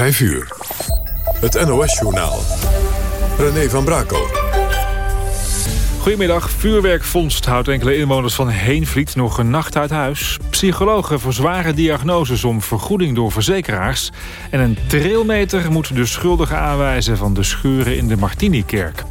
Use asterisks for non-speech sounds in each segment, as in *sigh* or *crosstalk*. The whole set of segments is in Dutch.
5 uur. Het NOS-journaal. René van Brakel. Goedemiddag. Vuurwerkvondst houdt enkele inwoners van Heenvliet nog een nacht uit huis. Psychologen verzwaren diagnoses om vergoeding door verzekeraars. En een trailmeter moet de schuldigen aanwijzen van de scheuren in de Martinikerk.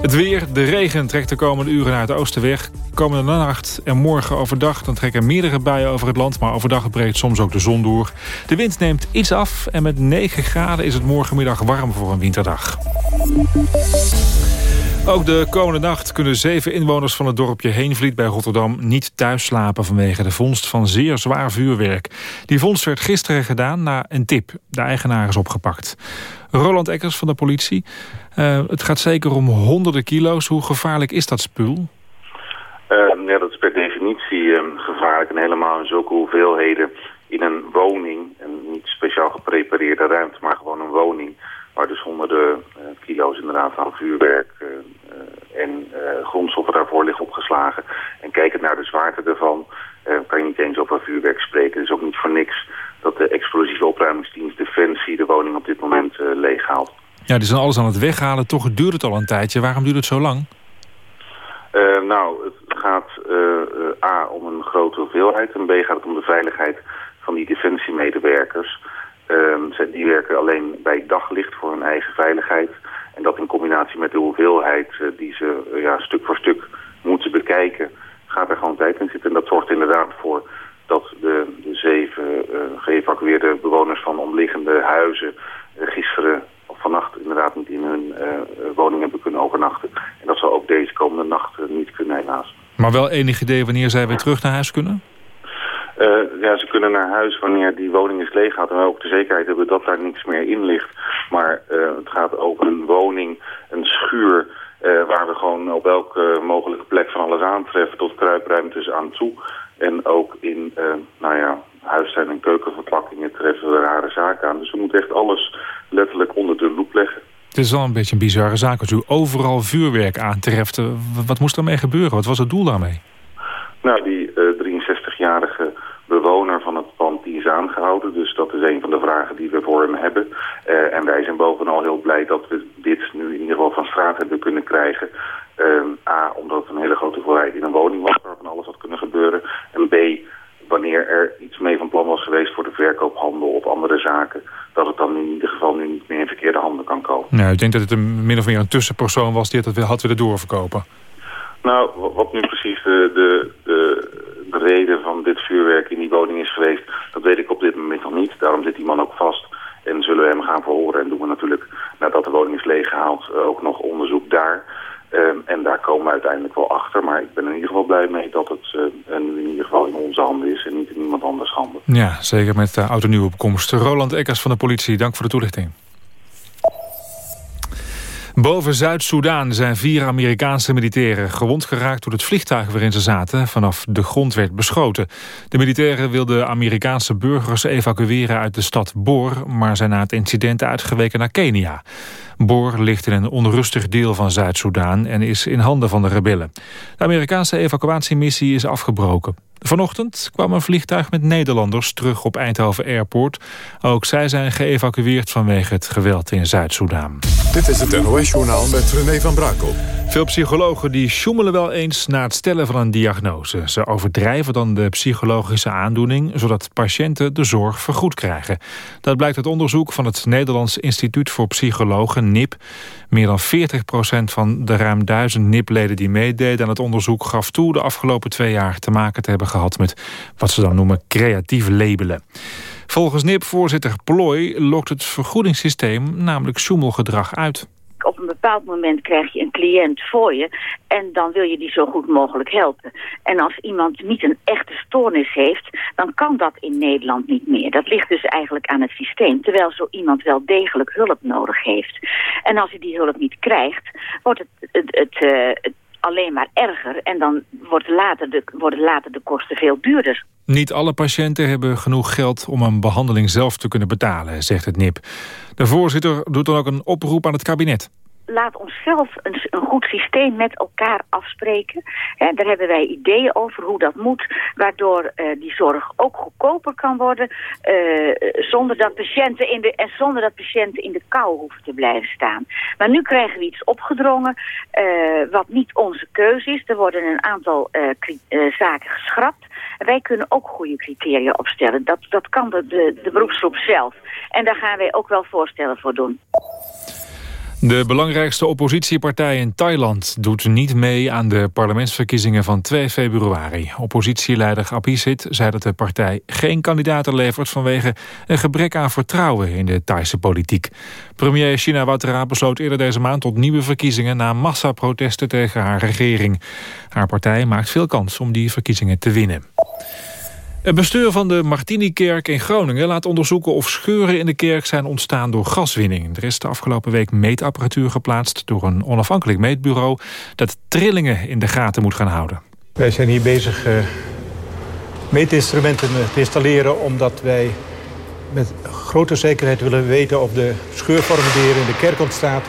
Het weer, de regen trekt de komende uren naar het oosten weg. Komende nacht en morgen overdag dan trekken meerdere buien over het land... maar overdag breekt soms ook de zon door. De wind neemt iets af en met 9 graden is het morgenmiddag warm voor een winterdag. Ook de komende nacht kunnen zeven inwoners van het dorpje Heenvliet bij Rotterdam niet thuis slapen vanwege de vondst van zeer zwaar vuurwerk. Die vondst werd gisteren gedaan na een tip. De eigenaar is opgepakt. Roland Eckers van de politie. Uh, het gaat zeker om honderden kilo's. Hoe gevaarlijk is dat spul? Uh, ja, dat is per definitie uh, gevaarlijk. En helemaal in zulke hoeveelheden in een woning. En niet speciaal geprepareerde ruimte, maar gewoon een woning. Waar dus honderden kilo's inderdaad aan vuurwerk en grondstoffen daarvoor liggen opgeslagen. En kijkend naar de zwaarte ervan kan je niet eens over vuurwerk spreken. Het is ook niet voor niks dat de explosieve opruimingsdienst Defensie de woning op dit moment leeghaalt. Ja, die zijn alles aan het weghalen. Toch duurt het al een tijdje. Waarom duurt het zo lang? Uh, nou, het gaat uh, A om een grote hoeveelheid. En B gaat het om de veiligheid van die defensiemedewerkers. Uh, die werken alleen bij daglicht voor hun eigen veiligheid. En dat in combinatie met de hoeveelheid die ze ja, stuk voor stuk moeten bekijken... gaat er gewoon tijd in zitten. En dat zorgt inderdaad voor dat de, de zeven geëvacueerde bewoners van omliggende huizen... gisteren vannacht inderdaad niet in hun uh, woning hebben kunnen overnachten. En dat zal ook deze komende nacht niet kunnen helaas. Maar wel enig idee wanneer zij weer terug naar huis kunnen? Ja, ze kunnen naar huis wanneer die woning is leeggehaald. En we ook de zekerheid hebben dat daar niks meer in ligt. Maar het gaat over een woning, een schuur... waar we gewoon op elke mogelijke plek van alles aantreffen... tot kruipruimtes aan toe. En ook in, nou ja, huistuin- en keukenverpakkingen treffen we rare zaken aan. Dus we moeten echt alles letterlijk onder de loep leggen. Het is wel een beetje een bizarre zaak als u overal vuurwerk aantreft. Wat moest daarmee gebeuren? Wat was het doel daarmee? Nou, die uh, 63-jarige bewoner van het pand die is aangehouden. Dus dat is een van de vragen die we voor hem hebben. Uh, en wij zijn bovenal heel blij dat we dit nu in ieder geval van straat hebben kunnen krijgen. Uh, A, omdat het een hele grote hoeveelheid in een woning was waar van alles had kunnen gebeuren. En B, wanneer er iets mee van plan was geweest voor de verkoophandel of andere zaken, dat het dan in ieder geval nu niet meer in verkeerde handen kan komen. Nou, ik denk dat het een, min of meer een tussenpersoon was die het had willen doorverkopen. Nou, wat nu precies de, de, de, de reden van dit vuurwerk in die woning is geweest, dat weet ik op dit moment nog niet. Daarom zit die man ook vast en zullen we hem gaan verhoren. En doen we natuurlijk, nadat de woning is leeggehaald, ook nog onderzoek daar. Um, en daar komen we uiteindelijk wel achter. Maar ik ben in ieder geval blij mee dat het uh, in ieder geval in onze handen is en niet in iemand anders handen. Ja, zeker met de auto nieuwe opkomst. Roland Eckers van de politie, dank voor de toelichting. Boven Zuid-Soedan zijn vier Amerikaanse militairen gewond geraakt door het vliegtuig waarin ze zaten vanaf de grond werd beschoten. De militairen wilden Amerikaanse burgers evacueren uit de stad Bor, maar zijn na het incident uitgeweken naar Kenia. Bor ligt in een onrustig deel van Zuid-Soedan en is in handen van de rebellen. De Amerikaanse evacuatiemissie is afgebroken. Vanochtend kwam een vliegtuig met Nederlanders terug op Eindhoven Airport. Ook zij zijn geëvacueerd vanwege het geweld in Zuid-Soedan. Dit is het NOS-journaal met René van Brakel. Veel psychologen die sjoemelen wel eens na het stellen van een diagnose. Ze overdrijven dan de psychologische aandoening... zodat patiënten de zorg vergoed krijgen. Dat blijkt uit onderzoek van het Nederlands Instituut voor Psychologen, NIP. Meer dan 40% van de ruim duizend NIP-leden die meededen aan het onderzoek... gaf toe de afgelopen twee jaar te maken te hebben gehad... met wat ze dan noemen creatief labelen. Volgens NIP-voorzitter Plooi lokt het vergoedingssysteem namelijk sjoemelgedrag uit op een bepaald moment krijg je een cliënt voor je en dan wil je die zo goed mogelijk helpen. En als iemand niet een echte stoornis heeft, dan kan dat in Nederland niet meer. Dat ligt dus eigenlijk aan het systeem, terwijl zo iemand wel degelijk hulp nodig heeft. En als hij die hulp niet krijgt, wordt het, het, het, uh, het alleen maar erger. En dan wordt later de, worden later de kosten veel duurder. Niet alle patiënten hebben genoeg geld om een behandeling zelf te kunnen betalen, zegt het NIP. De voorzitter doet dan ook een oproep aan het kabinet. Laat ons zelf een, een, goed systeem met elkaar afspreken. daar hebben wij ideeën over hoe dat moet, waardoor uh, die zorg ook goedkoper kan worden, uh, zonder dat patiënten in de en zonder dat patiënten in de kou hoeven te blijven staan. Maar nu krijgen we iets opgedrongen, uh, wat niet onze keuze is. Er worden een aantal zaken geschrapt. Wij kunnen ook goede criteria opstellen. Dat, dat kan de, de beroepsgroep zelf. En daar gaan wij ook wel voorstellen voor doen. De belangrijkste oppositiepartij in Thailand doet niet mee aan de parlementsverkiezingen van 2 februari. Oppositieleider Apisit zei dat de partij geen kandidaten levert vanwege een gebrek aan vertrouwen in de Thaise politiek. Premier Shinawatra besloot eerder deze maand tot nieuwe verkiezingen na massaprotesten tegen haar regering. Haar partij maakt veel kans om die verkiezingen te winnen. Het bestuur van de Martini-kerk in Groningen laat onderzoeken of scheuren in de kerk zijn ontstaan door gaswinning. Er is de afgelopen week meetapparatuur geplaatst door een onafhankelijk meetbureau dat trillingen in de gaten moet gaan houden. Wij zijn hier bezig uh, meetinstrumenten te installeren omdat wij met grote zekerheid willen weten of de scheurvorming die hier in de kerk ontstaat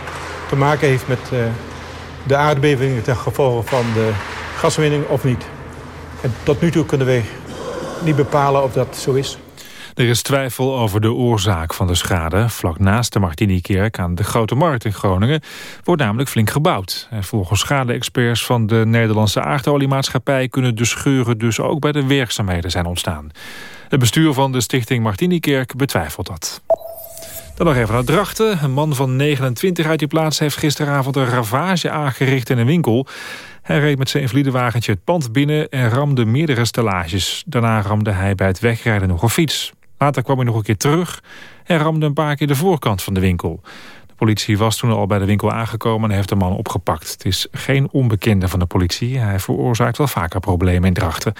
te maken heeft met uh, de aardbevingen ten gevolge van de gaswinning of niet. En tot nu toe kunnen wij niet bepalen of dat zo is. Er is twijfel over de oorzaak van de schade. Vlak naast de Martini-kerk aan de Grote Markt in Groningen... wordt namelijk flink gebouwd. En volgens schade-experts van de Nederlandse aardoliemaatschappij... kunnen de scheuren dus ook bij de werkzaamheden zijn ontstaan. Het bestuur van de stichting Martini-kerk betwijfelt dat. Dan nog even naar Drachten. Een man van 29 uit die plaats heeft gisteravond een ravage aangericht in een winkel. Hij reed met zijn invaliedewagentje het pand binnen en ramde meerdere stellages. Daarna ramde hij bij het wegrijden nog een fiets. Later kwam hij nog een keer terug en ramde een paar keer de voorkant van de winkel. De politie was toen al bij de winkel aangekomen en heeft de man opgepakt. Het is geen onbekende van de politie. Hij veroorzaakt wel vaker problemen in Drachten.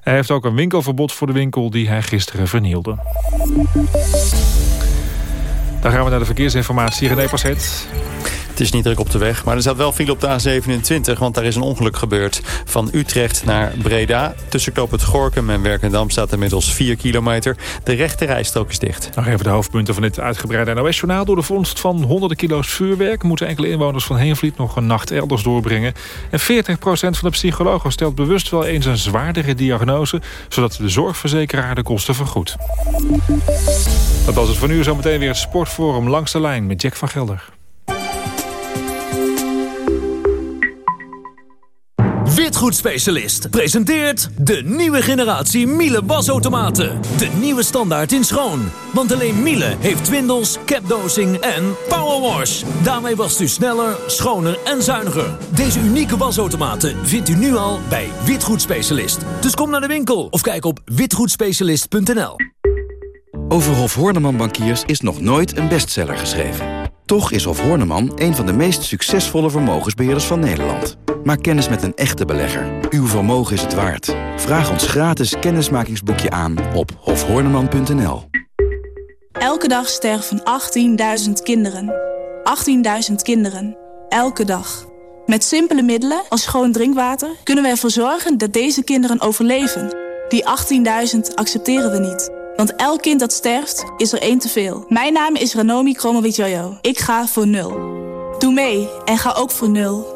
Hij heeft ook een winkelverbod voor de winkel die hij gisteren vernielde. Dan gaan we naar de verkeersinformatie. René Passet. Het is niet druk op de weg, maar er staat wel file op de A27... want daar is een ongeluk gebeurd. Van Utrecht naar Breda. Tussen het Gorkum en Werkendam staat inmiddels 4 kilometer. De rechte rijstrook is dicht. Nog even de hoofdpunten van dit uitgebreide NOS-journaal. Door de vondst van honderden kilo's vuurwerk... moeten enkele inwoners van Heenvliet nog een nacht elders doorbrengen. En 40% van de psychologen stelt bewust wel eens een zwaardere diagnose... zodat de zorgverzekeraar de kosten vergoedt. Dat was het voor nu. Zometeen weer het Sportforum langs de lijn met Jack van Gelder. Witgoedspecialist presenteert de nieuwe generatie Miele wasautomaten. De nieuwe standaard in schoon. Want alleen Miele heeft twindels, capdosing en powerwash. Daarmee wast u sneller, schoner en zuiniger. Deze unieke wasautomaten vindt u nu al bij Witgoedspecialist. Dus kom naar de winkel of kijk op witgoedspecialist.nl. Over Hof Horneman Bankiers is nog nooit een bestseller geschreven. Toch is Hof Horneman een van de meest succesvolle vermogensbeheerders van Nederland. Maak kennis met een echte belegger. Uw vermogen is het waard. Vraag ons gratis kennismakingsboekje aan op hofhorneman.nl. Elke dag sterven 18.000 kinderen. 18.000 kinderen. Elke dag. Met simpele middelen als schoon drinkwater kunnen we ervoor zorgen dat deze kinderen overleven. Die 18.000 accepteren we niet. Want elk kind dat sterft, is er één te veel. Mijn naam is Ranomi Kromowidjojo. Ik ga voor nul. Doe mee en ga ook voor nul.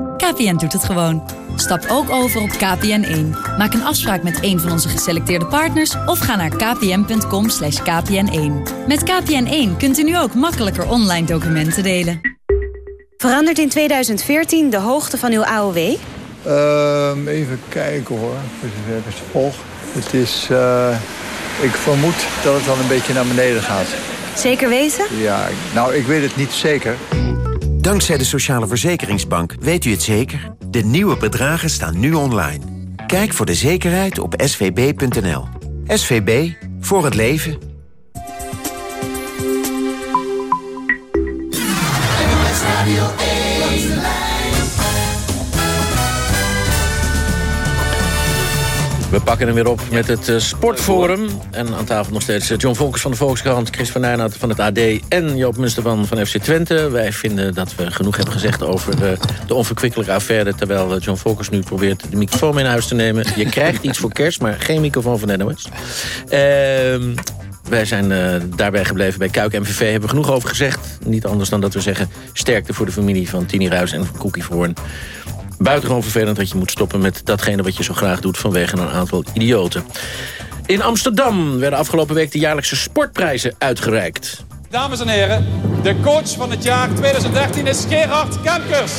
KPN doet het gewoon. Stap ook over op KPN1. Maak een afspraak met een van onze geselecteerde partners... of ga naar kpn.com kpn1. Met KPN1 kunt u nu ook makkelijker online documenten delen. Verandert in 2014 de hoogte van uw AOW? Ehm, even kijken hoor, even. Het is... Uh, ik vermoed dat het dan een beetje naar beneden gaat. Zeker weten? Ja, nou, ik weet het niet zeker. Dankzij de Sociale Verzekeringsbank weet u het zeker. De nieuwe bedragen staan nu online. Kijk voor de zekerheid op svb.nl. SVB, voor het leven. Pakken hem weer op met het uh, Sportforum. En aan tafel nog steeds eh, John Volkers van de Volkskrant... Chris van Nijnaert van het AD en Joop Munsterman van FC Twente. Wij vinden dat we genoeg hebben gezegd over uh, de onverkwikkelijke affaire... terwijl John Volkers nu probeert de microfoon in huis te nemen. Je krijgt iets voor kerst, maar geen microfoon van NOS. Ehm, wij zijn daarbij gebleven bij Kuik MVV. Hebben we genoeg over gezegd. Niet anders dan dat we zeggen... sterkte voor de familie van Tini Ruis en Cookie Verhoorn buitengewoon vervelend dat je moet stoppen met datgene wat je zo graag doet vanwege een aantal idioten. In Amsterdam werden afgelopen week de jaarlijkse sportprijzen uitgereikt. Dames en heren, de coach van het jaar 2013 is Gerard Kemkers.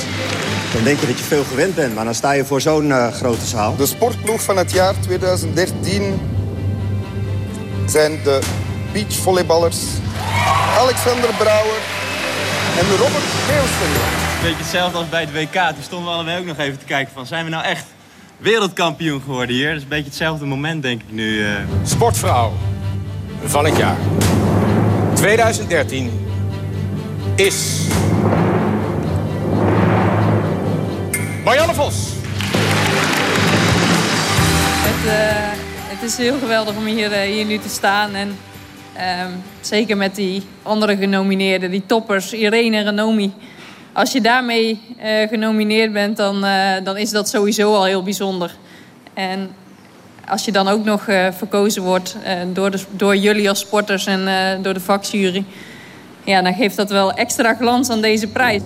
Dan denk je dat je veel gewend bent, maar dan sta je voor zo'n uh, grote zaal. De sportploeg van het jaar 2013 zijn de beachvolleyballers Alexander Brouwer en Robert Geelsen beetje hetzelfde als bij het WK. Toen stonden we allebei ook nog even te kijken van... zijn we nou echt wereldkampioen geworden hier? Dat is een beetje hetzelfde moment, denk ik nu. Uh... Sportvrouw van het jaar 2013 is... Marianne Vos. Het, uh, het is heel geweldig om hier, uh, hier nu te staan. En uh, zeker met die andere genomineerden, die toppers, Irene en Renomi als je daarmee uh, genomineerd bent, dan, uh, dan is dat sowieso al heel bijzonder. En als je dan ook nog uh, verkozen wordt door, de, door jullie als sporters en door de vakjury... Ja, dan geeft dat wel extra glans aan deze prijs.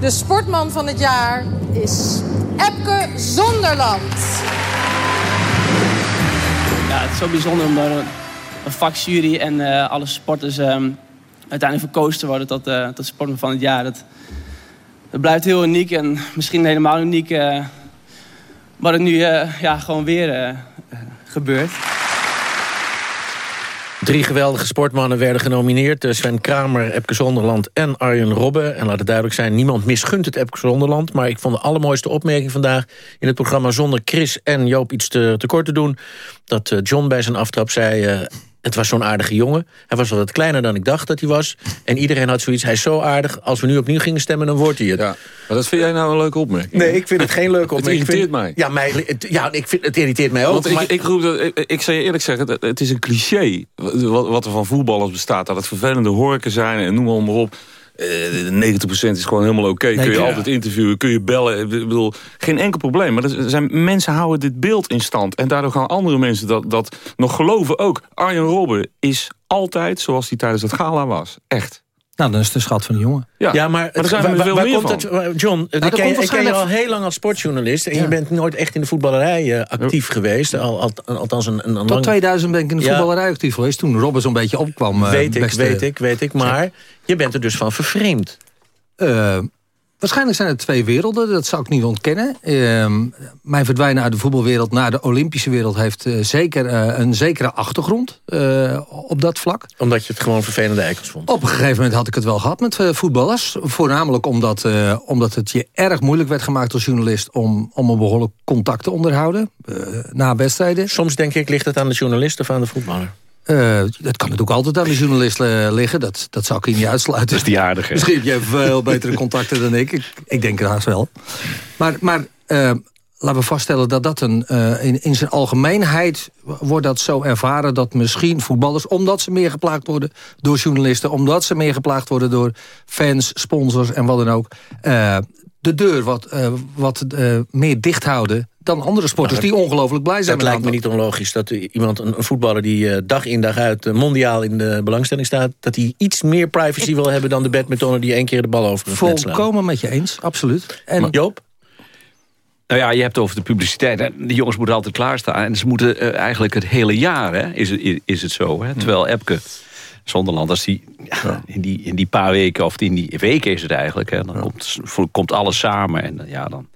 De sportman van het jaar is Epke Zonderland. Ja, het is zo bijzonder om door een, vakjury en alle sporters... Um, uiteindelijk verkozen te worden tot, tot sportman van het jaar... Dat, blijft heel uniek en misschien helemaal uniek uh, wat er nu ja, gewoon weer gebeurt. Drie geweldige sportmannen werden genomineerd. Sven Kramer, Epke Zonderland en Arjen Robben. En laat het duidelijk zijn, niemand misgunt het Epke Zonderland. Maar ik vond de allermooiste opmerking vandaag in het programma... zonder Chris en Joop iets te, tekort te doen. Dat John bij zijn aftrap zei... Het was zo'n aardige jongen. Hij was wel wat kleiner dan ik dacht dat hij was. En iedereen had zoiets, hij is zo aardig. Als we nu opnieuw gingen stemmen, dan wordt hij het. Ja, maar dat vind jij nou een leuke opmerking? Nee, ik vind het geen leuke *laughs* opmerking. het irriteert mij. Ja, mij, het, ja ik vind, het irriteert mij ook. Want ik, ik, roep dat, ik, ik zal je eerlijk zeggen, het is een cliché... wat, er van voetballers bestaat. Dat het vervelende horken zijn en noem maar, maar op... Uh, 90% is gewoon helemaal oké. kun je altijd interviewen, kun je bellen. Ik bedoel, geen enkel probleem. Maar er zijn, mensen houden dit beeld in stand. En daardoor gaan andere mensen dat, dat nog geloven ook. Arjen Robben is altijd zoals hij tijdens het gala was. Echt. Nou, dan is de schat van de jongen. Ja, ja maar, maar zijn waar, waar komt het, John, nou, ik, ken, ik ken je al heel lang als sportjournalist... en je bent nooit echt in de voetballerij uh, actief geweest. Al, al, althans een, een, een Tot 2000 ben ik in de voetballerij actief geweest... toen Robben zo'n beetje opkwam. Uh, weet ik, weet ik, weet ik. Maar je bent er dus van vervreemd. Uh, Waarschijnlijk zijn het twee werelden, dat zou ik niet ontkennen. Uh, mijn verdwijnen uit de voetbalwereld naar de Olympische wereld... heeft uh, zeker uh, een zekere achtergrond uh, op dat vlak. Omdat je het gewoon vervelende eikels vond? Op een gegeven moment had ik het wel gehad met voetballers. Voornamelijk omdat, omdat het je erg moeilijk werd gemaakt als journalist... om, om een behoorlijk contact te onderhouden na wedstrijden. Soms denk ik, ligt het aan de journalist of aan de voetballer? Uh, dat kan natuurlijk altijd aan de journalist uh, liggen. Dat, dat zou ik niet uitsluiten. Dat is die aardige. *laughs* Misschien heb je veel betere contacten dan ik. Ik, ik denk haast wel. Maar, maar uh, laten we vaststellen dat dat een, in, in zijn algemeenheid... wordt dat zo ervaren dat misschien voetballers... omdat ze meer geplaagd worden door journalisten... omdat ze meer geplaagd worden door fans, sponsors en wat dan ook... de deur wat, wat meer dicht houden dan andere sporters die ongelooflijk blij zijn. Het lijkt me niet onlogisch dat iemand, een, voetballer die uh, dag in dag uit uh, mondiaal in de belangstelling staat, dat hij iets meer privacy wil hebben dan de badmintonner die één keer de bal over het net slaat. Volkomen met je eens, absoluut. En maar, Joop? Nou ja, je hebt over de publiciteit. De jongens moeten altijd klaarstaan. En ze moeten uh, eigenlijk het hele jaar, hè, is, het, is het zo. Hè? Terwijl Epke, Zonderland, als die, ja, in, die in die paar weken... of in die weken is het eigenlijk, hè, dan komt, komt alles samen. En ja, dan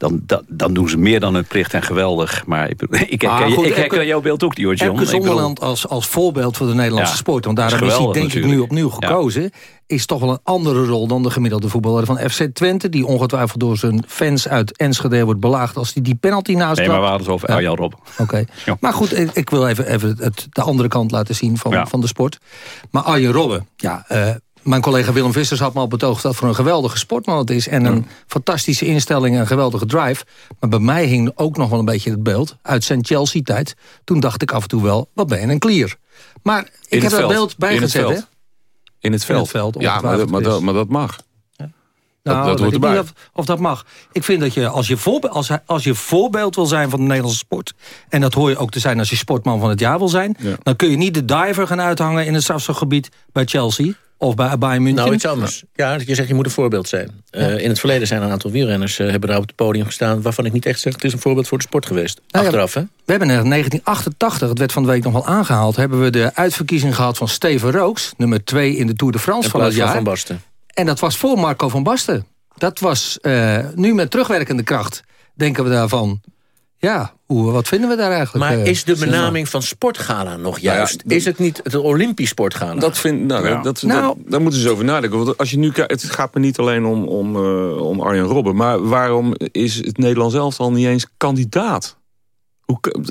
dan, dan, dan, doen ze meer dan hun plicht en geweldig. Maar ik, ik, ah, ik, ik herken jouw beeld ook hoor, John. Zonderland als, als voorbeeld voor de Nederlandse sport... want daarom is, hij denk ik nu opnieuw gekozen... is toch wel een andere rol dan de gemiddelde voetballer van FC Twente... die ongetwijfeld door zijn fans uit Enschede wordt belaagd... als hij die penalty naast Nee, maar we hadden het over Arjan Rob. Oké. *laughs* Maar goed, ik, wil even, even het, de andere kant laten zien van, van de sport. Maar Arjen Robben, ja... Uh, mijn collega Willem Vissers had me al betoogd... dat voor een geweldige sportman het is. En een fantastische instelling en een geweldige drive. Maar bij mij hing ook nog wel een beetje het beeld... uit zijn Chelsea-tijd. Toen dacht ik af en toe wel, wat ben je een klier. Maar ik heb dat beeld bijgezet, hè? In het veld. veld, ja, maar, maar, dat, maar dat mag. Nou, dat, dat hoort Of, of, dat mag. Ik vind dat je als, je voorbeeld, als, als je voorbeeld wil zijn van de Nederlandse sport... en dat hoor je ook te zijn als je sportman van het jaar wil zijn... dan kun je niet de diver gaan uithangen in het strafschopgebied bij Chelsea... Of bij Bayern München? Nou, iets anders. Ja, je zegt je moet een voorbeeld zijn. Uh, in het verleden zijn een aantal wielrenners uh, hebben daar op het podium gestaan... waarvan ik niet echt zeg, het is een voorbeeld voor de sport geweest. Nou, Achteraf, hè? We hebben in 1988, het werd van de week nog wel aangehaald... hebben we de uitverkiezing gehad van Steven Rooks... nummer 2 in de Tour de France van het jaar. Van Basten. En dat was voor Marco van Basten. Dat was uh, nu met terugwerkende kracht, denken we daarvan... Ja, hoe, wat vinden we daar eigenlijk? Maar is de benaming van sportgala nog juist? Ja, is het niet het Olympisch sportgala? Dat vind, nou, ja. dat, nou, dat, daar moeten ze eens over nadenken. Want als je nu kijkt, het gaat me niet alleen om, om, uh, om Arjen Robben... maar waarom is het Nederlands elftal niet eens kandidaat?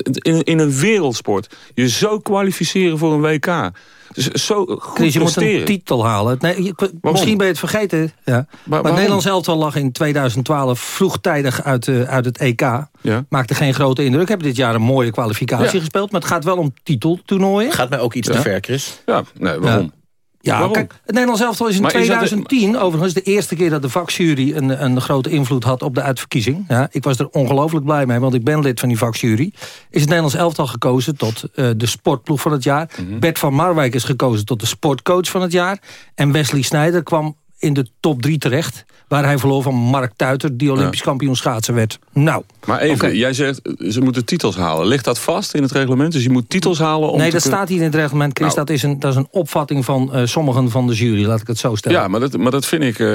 In, in een wereldsport. Je zo kwalificeren voor een WK. Dus zo goed Chris, je moet een titel halen. Nee, je, misschien ben je het vergeten. Ja. Maar, maar Nederlands elftal lag in 2012 vroegtijdig uit, uh, uit het EK. Ja. Maakte geen grote indruk. Heb dit jaar een mooie kwalificatie ja. gespeeld. Maar het gaat wel om titeltoernooien. Gaat mij ook iets te ver, Chris. Ja, nee, waarom? Ja, kijk, het Nederlands elftal is in maar 2010 is overigens de eerste keer dat de vakjury een, een grote invloed had op de uitverkiezing. Ja, ik was er ongelooflijk blij mee, want ik ben lid van die vakjury. Is het Nederlands elftal gekozen tot uh, de sportploeg van het jaar. Mm -hmm. Bert van Marwijk is gekozen tot de sportcoach van het jaar. En Wesley Snijder kwam in de top 3 terecht. Waar hij verloor van Mark Tuiter, die Olympisch ja. kampioen schaatsen werd. Nou, Maar even, okay. jij zegt ze moeten titels halen. Ligt dat vast in het reglement? Dus je moet titels halen om Nee, dat staat hier in het reglement, Chris. Nou. Dat, is een, dat is een opvatting van uh, sommigen van de jury, laat ik het zo stellen. Ja, maar dat, maar dat vind ik... Uh,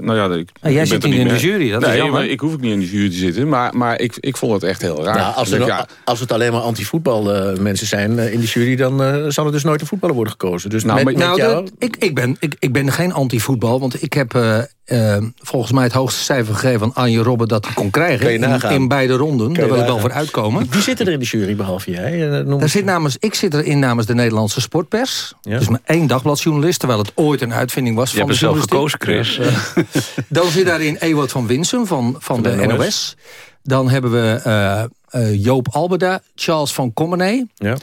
nou ja, ik, ja, jij zit niet in de jury, dat nee, is jammer. maar ik hoef ook niet in de jury te zitten. Maar, maar ik, ik vond het echt heel raar. Nou, als, er dus, ja, als het alleen maar anti-voetbal uh, mensen zijn in de jury... dan uh, zal er dus nooit een voetballer worden gekozen. Dus nou, met, maar, met nou, jou... ik, ik, ben, ik, ik ben geen anti-voetbal, want ik heb... Uh, volgens mij het hoogste cijfer gegeven van Anje Robben dat hij kon krijgen in, in, beide ronden. Daar wil ik wel voor uitkomen. Wie zit er in de jury behalve jij? Daar zit namens, ik zit erin namens de Nederlandse sportpers. Ja. Dus met één dagbladjournalist, terwijl het ooit een uitvinding was. Je van hebt de zelf gekozen, Chris. Uh, *laughs* dan zit daarin Ewout van Winsum van, van, van de, de NOS. NOS. Dan hebben we uh, Joop Alberda, Charles van Commenay. Ja.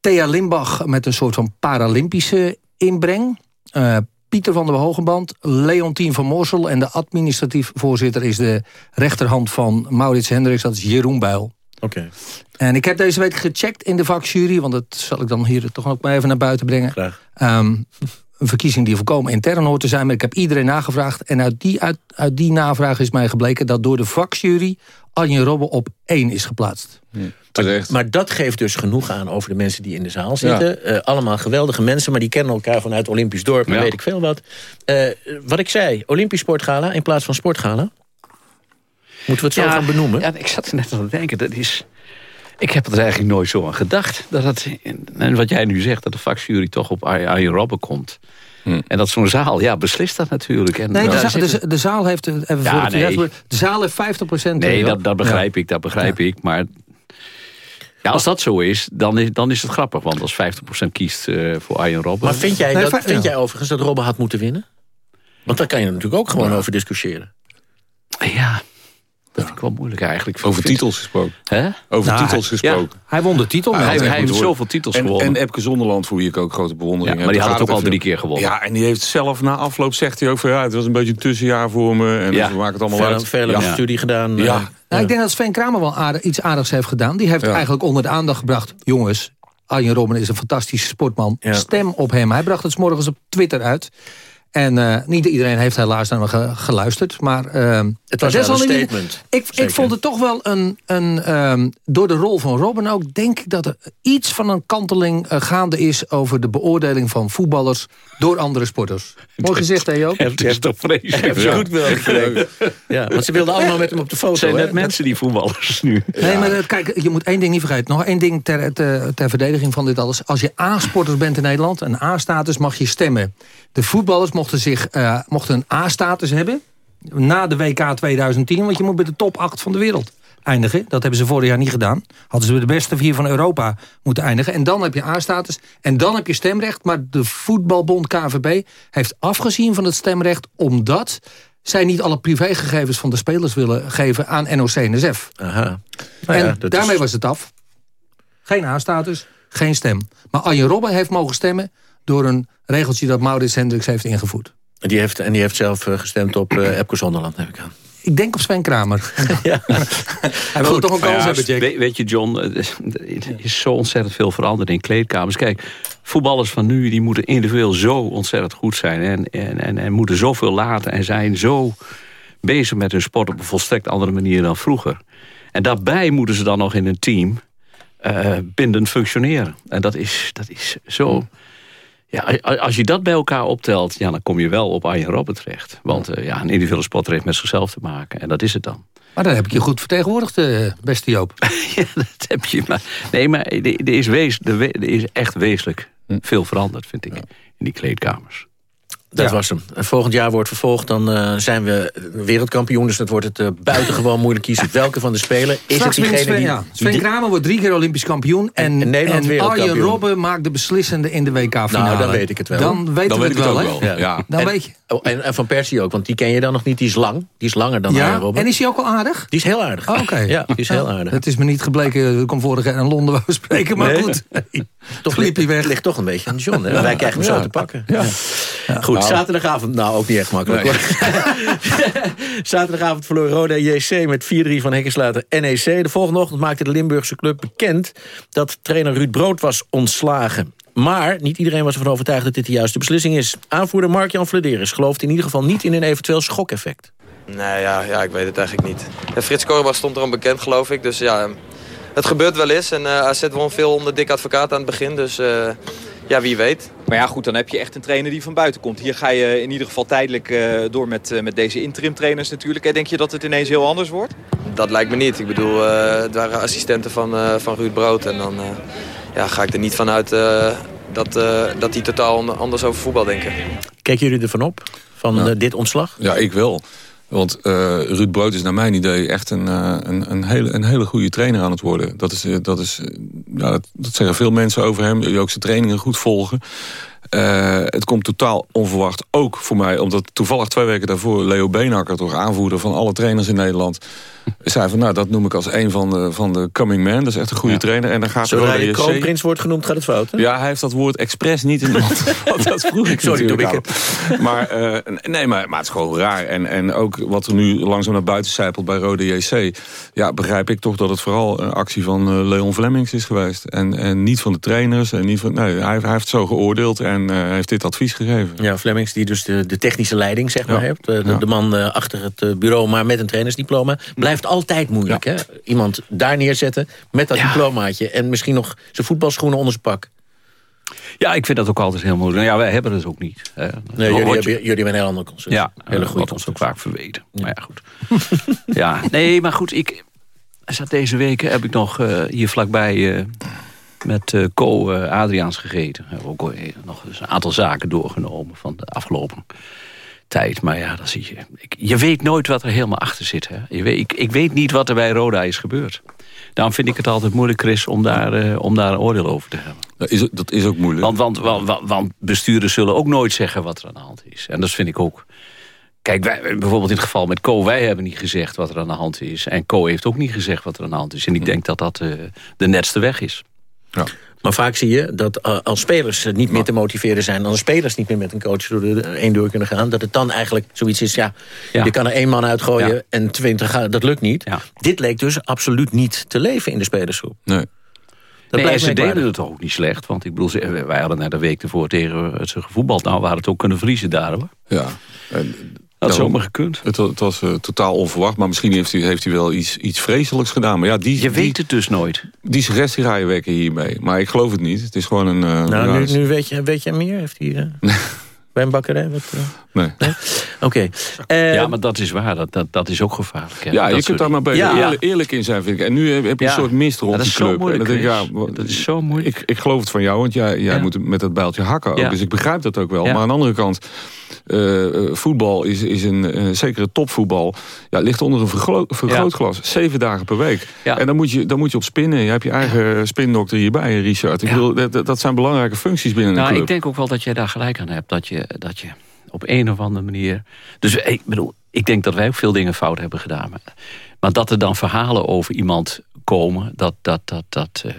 Thea Limbach met een soort van Paralympische inbreng. Pieter van der Hogenband, Leontien van Moorsel... en de administratief voorzitter is de rechterhand van Maurits Hendricks. Dat is Jeroen Buil. Oké. Okay. En ik heb deze week gecheckt in de vakjury... want dat zal ik dan hier toch ook maar even naar buiten brengen. Graag. Um, een verkiezing die volkomen intern hoort te zijn... maar ik heb iedereen nagevraagd. En uit die, uit, uit die navraag is mij gebleken... dat door de vakjury Anje Robben op één is geplaatst. Ja. Maar, maar, dat geeft dus genoeg aan over de mensen die in de zaal zitten. Ja. Uh, allemaal geweldige mensen, maar die kennen elkaar vanuit Olympisch dorp. En ja. weet ik veel wat. Uh, wat ik zei, Olympisch sportgala in plaats van sportgala. Moeten we het zo ja, gaan benoemen? Ja, ik zat er net aan te denken. Dat is, ik heb er eigenlijk nooit zo aan gedacht. Dat het, en wat jij nu zegt, dat de vakjury toch op Arjen Robben komt. Hmm. En dat zo'n zaal, ja, beslist dat natuurlijk. En nee, de, zaal, de, de zaal heeft... Even ja, voor nee. de zaal heeft 50%. Nee, dat, dat begrijp ja. ik, dat begrijp ik. Maar ja, als dat zo is, dan is, dan is het grappig. Want als 50% kiest uh, voor Arjen Robben... Maar vind jij, nee, dat, vind jij overigens dat Robben had moeten winnen? Want daar kan je natuurlijk ook gewoon over discussiëren. Ja, dat vind ik wel moeilijk eigenlijk. Over titels gesproken. Hè? Over nou, titels hij, gesproken. Ja, hij won de titel. Hij, hij, hij heeft zoveel titels en, gewonnen. En Epke Zonderland, voor wie ik ook grote bewondering ja, Maar die had het ook al drie keer gewonnen. Ja, en die heeft zelf na afloop, zegt hij ook van... ja, het was een beetje een tussenjaar voor me. En ja. dus we maken het allemaal veel, uit. Veel ja. studie gedaan. Ja. Uh, nou, ik denk dat Sven Kramer wel aardig, iets aardigs heeft gedaan. Die heeft eigenlijk onder de aandacht gebracht... jongens, Arjen Robben is een fantastische sportman. Stem op hem. Hij bracht het 's morgens op Twitter uit. En uh, niet iedereen heeft helaas naar me ge geluisterd. Maar uh, het was wel een statement. Ik, ik vond het toch wel een... een um, door de rol van Robben ook... denk ik dat er iets van een kanteling uh, gaande is... over de beoordeling van voetballers door andere sporters. Mooi gezegd, hè Joop? *laughs* Het is toch vreselijk. Heb je goed wel Ja, want ze wilden allemaal met hem op de foto. zijn net mensen die voetballers nu. Nee, ja. maar kijk, je moet één ding niet vergeten. Nog één ding ter, ter, ter verdediging van dit alles. Als je A-sporters bent in Nederland, een A-status, mag je stemmen. De voetballers mochten, zich, uh, mochten een A-status hebben na de WK 2010. Want je moet bij de top 8 van de wereld. eindigen. Dat hebben ze vorig jaar niet gedaan. Hadden ze de beste vier van Europa moeten eindigen. En dan heb je A-status en dan heb je stemrecht. Maar de voetbalbond KVB heeft afgezien van het stemrecht... omdat zij niet alle privégegevens van de spelers willen geven aan NOC-NSF. Aha. Nou ja, en daarmee is- was het af. Geen A-status, geen stem. Maar Arjen Robben heeft mogen stemmen... door een regeltje dat Maurits Hendricks heeft ingevoerd. En die heeft, en die heeft zelf eh, gestemd op uh, Epke Zonderland, heb ik aan. Ik denk op Sven Kramer. *laughs* *laughs* Hij wil toch een maar kans ja, hebben, Jack. we- Weet je, John, er is- *laughs* er is zo ontzettend veel veranderd in kleedkamers. Kijk, voetballers van nu die moeten individueel zo ontzettend goed zijn... en, en, en, en moeten zoveel laten en zijn zo bezig met hun sport... op een volstrekt andere manier dan vroeger. En daarbij moeten ze dan nog in een team eh, bindend functioneren. En dat is, dat is zo... Ja, als je dat bij elkaar optelt, ja, dan kom je wel op Arjen Robben terecht. Want eh, ja, een individuele sporter heeft met zichzelf te maken. En dat is het dan. Maar dan heb ik je goed vertegenwoordigd, eh, beste Joop. *laughs* ja, dat heb je. Maar, nee, maar er is, wees, er er is echt wezenlijk veel veranderd, vind ik, in die kleedkamers. Dat was hem. En volgend jaar wordt vervolgd, dan eh, zijn we wereldkampioen. Dus dat wordt het eh, buitengewoon moeilijk kiezen. Welke van de spelen is Straks het diegene Sven, die... ja. Sven Kramer wordt drie keer Olympisch kampioen. En, en Nederland en wereldkampioen. Arjen Robben maakt de beslissende in de WK-finale. Nou, dan weet ik het wel. Dan weten we het wel, hè? Dan en, weet je. oh, en, en Van Persie ook, want die ken je dan nog niet. Die is lang. Die is langer dan Arjen Ja? Robben. En is hij ook al aardig? Die is heel aardig. Oh, Oké. Ja, die is heel aardig. Het is me niet gebleken, ik kom vorig jaar in Londen wou spreken, maar Nee. goed. Toch liep hij weg. Het ligt toch een beetje aan John. Hè? Wij krijgen hem Ja. zo te pakken. Ja. Goed. Zaterdagavond. Nou, ook niet echt makkelijk hoor. *laughs* zaterdagavond verloor Roda JC met 4-3 van Hekkensluiter NEC. De volgende ochtend maakte de Limburgse club bekend... dat trainer Ruud Brood was ontslagen. Maar niet iedereen was ervan overtuigd dat dit de juiste beslissing is. Aanvoerder Mark-Jan Flederis gelooft in ieder geval niet in een eventueel schokeffect. Nee, ja, ja, ik weet het eigenlijk niet. Frits Korba stond erom bekend, geloof ik. Dus ja, het gebeurt wel eens. En eh, AZ won veel onder dik advocaat aan het begin. Dus eh, ja, wie weet. Maar ja, goed, dan heb je echt een trainer die van buiten komt. Hier ga je in ieder geval tijdelijk eh, door met, eh, met deze interim trainers natuurlijk. En denk je dat het ineens heel anders wordt? Dat lijkt me niet. Ik bedoel, eh, het waren assistenten van, eh, van Ruud Brood. En dan eh, ja, ga ik er niet van uit eh, dat, eh, dat die totaal anders over voetbal denken. Keken jullie ervan op? Van dit ontslag? Ja, ik wel. Want eh, Ruud Brood is naar mijn idee echt een, eh, een, een, hele, een hele goede trainer aan het worden. Dat, is, eh, dat, is, ja, dat, dat zeggen veel mensen over hem, die ook zijn trainingen goed volgen. Eh, het komt totaal onverwacht ook voor mij. Omdat toevallig twee weken daarvoor Leo Beenhakker, toch aanvoerder van alle trainers in Nederland... *laughs* zei van, nou, dat noem ik als een van de, van de coming man. Dat is echt een goede trainer. En dan gaat Zodra je JC kroonprins wordt genoemd, gaat het fout. hè? ja, hij heeft dat woord expres niet in de mond. *laughs* Want dat vroeg ik Sorry, doe ik hem. Maar, eh, nee, maar, maar het is gewoon raar. En, en ook wat er nu langzaam naar buiten zijpelt bij Rode JC... ja, begrijp ik toch dat het vooral een actie van eh, Leon Vlemmings is geweest. En, en niet van de trainers. En niet van, nee, hij, hij heeft zo geoordeeld en eh, heeft dit advies gegeven. Ja, Flemings die dus de, de technische leiding zeg maar Ja. heeft. De, de, Ja. de man eh, achter het eh, bureau, maar met een trainersdiploma. Blijft altijd moeilijk, hè? Iemand daar neerzetten met dat diplomaatje. En misschien nog zijn voetbalschoenen onder zijn pak. Ja, ik vind dat ook altijd heel moeilijk. Nou ja, wij hebben het ook niet. Hè. Nee, jullie, hebben, jullie hebben een heel andere constructie. Ja, hele goed ons ook vaak verweten. Maar ja, goed. *laughs* ja, nee, maar goed, ik zat deze week heb ik nog hier vlakbij met eh Co eh, Adriaans gegeten. Hebben ook eh, nog eens een aantal zaken doorgenomen van de afgelopen tijd. Maar ja, dan zie je. Ik, je weet nooit wat er helemaal achter zit. Hè. Je weet, ik, ik weet niet wat er bij Roda is gebeurd. Daarom vind ik het altijd moeilijk, Chris, om daar, om daar een oordeel over te hebben. Dat is, dat is ook moeilijk. Want, want, want, want- want bestuurders zullen ook nooit zeggen wat er aan de hand is. En dat vind ik ook... Kijk, wij, bijvoorbeeld in het geval met Co, wij hebben niet gezegd wat er aan de hand is. En Co heeft ook niet gezegd wat er aan de hand is. En ik denk dat dat de netste weg is. Maar vaak zie je dat eh, als spelers eh, niet meer te motiveren zijn... als spelers niet meer met een coach door de één deur kunnen gaan... dat het dan eigenlijk zoiets is, ja, je kan er één man uitgooien... Ja. en twintig, gaan, dat lukt niet. Dit leek dus absoluut niet te leven in de spelersgroep. Nee. Dat nee, ze deden het ook niet slecht. Want ik bedoel, ze- wij hadden net de week ervoor tegen het ze gevoetbald. Nou, we hadden het ook kunnen verliezen daar hoor. Ja. Had Daarom- zomaar gekund. Het, het was eh, totaal onverwacht, maar misschien heeft hij, heeft hij wel iets, iets vreselijks gedaan. Maar ja, die, Je weet het dus nooit. Die suggestie ga je wekken hiermee. Maar ik geloof het niet. Het is gewoon een... eh, Nou, nu, weet, je, weet jij meer? Heeft hij eh, *laughs* bij een bakkerij wat... Nee. Oké. ja, maar dat is waar. Dat, dat, dat is ook gevaarlijk. Hè? Ja, dat je kunt daar maar beter Ja. eerlijk, eerlijk in zijn, vind ik. En nu heb je Ja. een soort mist rond dat is zo club. moeilijk, en dan denk ik, Chris. ja, Dat is zo moeilijk. Ik, ik geloof het van jou, want jij, jij Ja. moet met dat bijltje hakken ook. Ja. Dus ik begrijp dat ook wel. Ja. Maar aan de andere kant, eh, eh, voetbal is, is een, eh, zekere topvoetbal... Ja, ligt onder een vergrootglas. Zeven dagen per week. Ja. En dan moet, je, dan moet je op spinnen. Je hebt je eigen spindokter hierbij, Richard. Ik Ja. bedoel, dat, dat- zijn belangrijke functies binnen een Nou, club. ik denk ook wel dat jij daar gelijk aan hebt. Dat je, dat je op een of andere manier... Dus ik bedoel, ik denk dat wij ook veel dingen fout hebben gedaan. Maar, maar dat er dan verhalen over iemand komen... dat, dat, dat, dat, eh,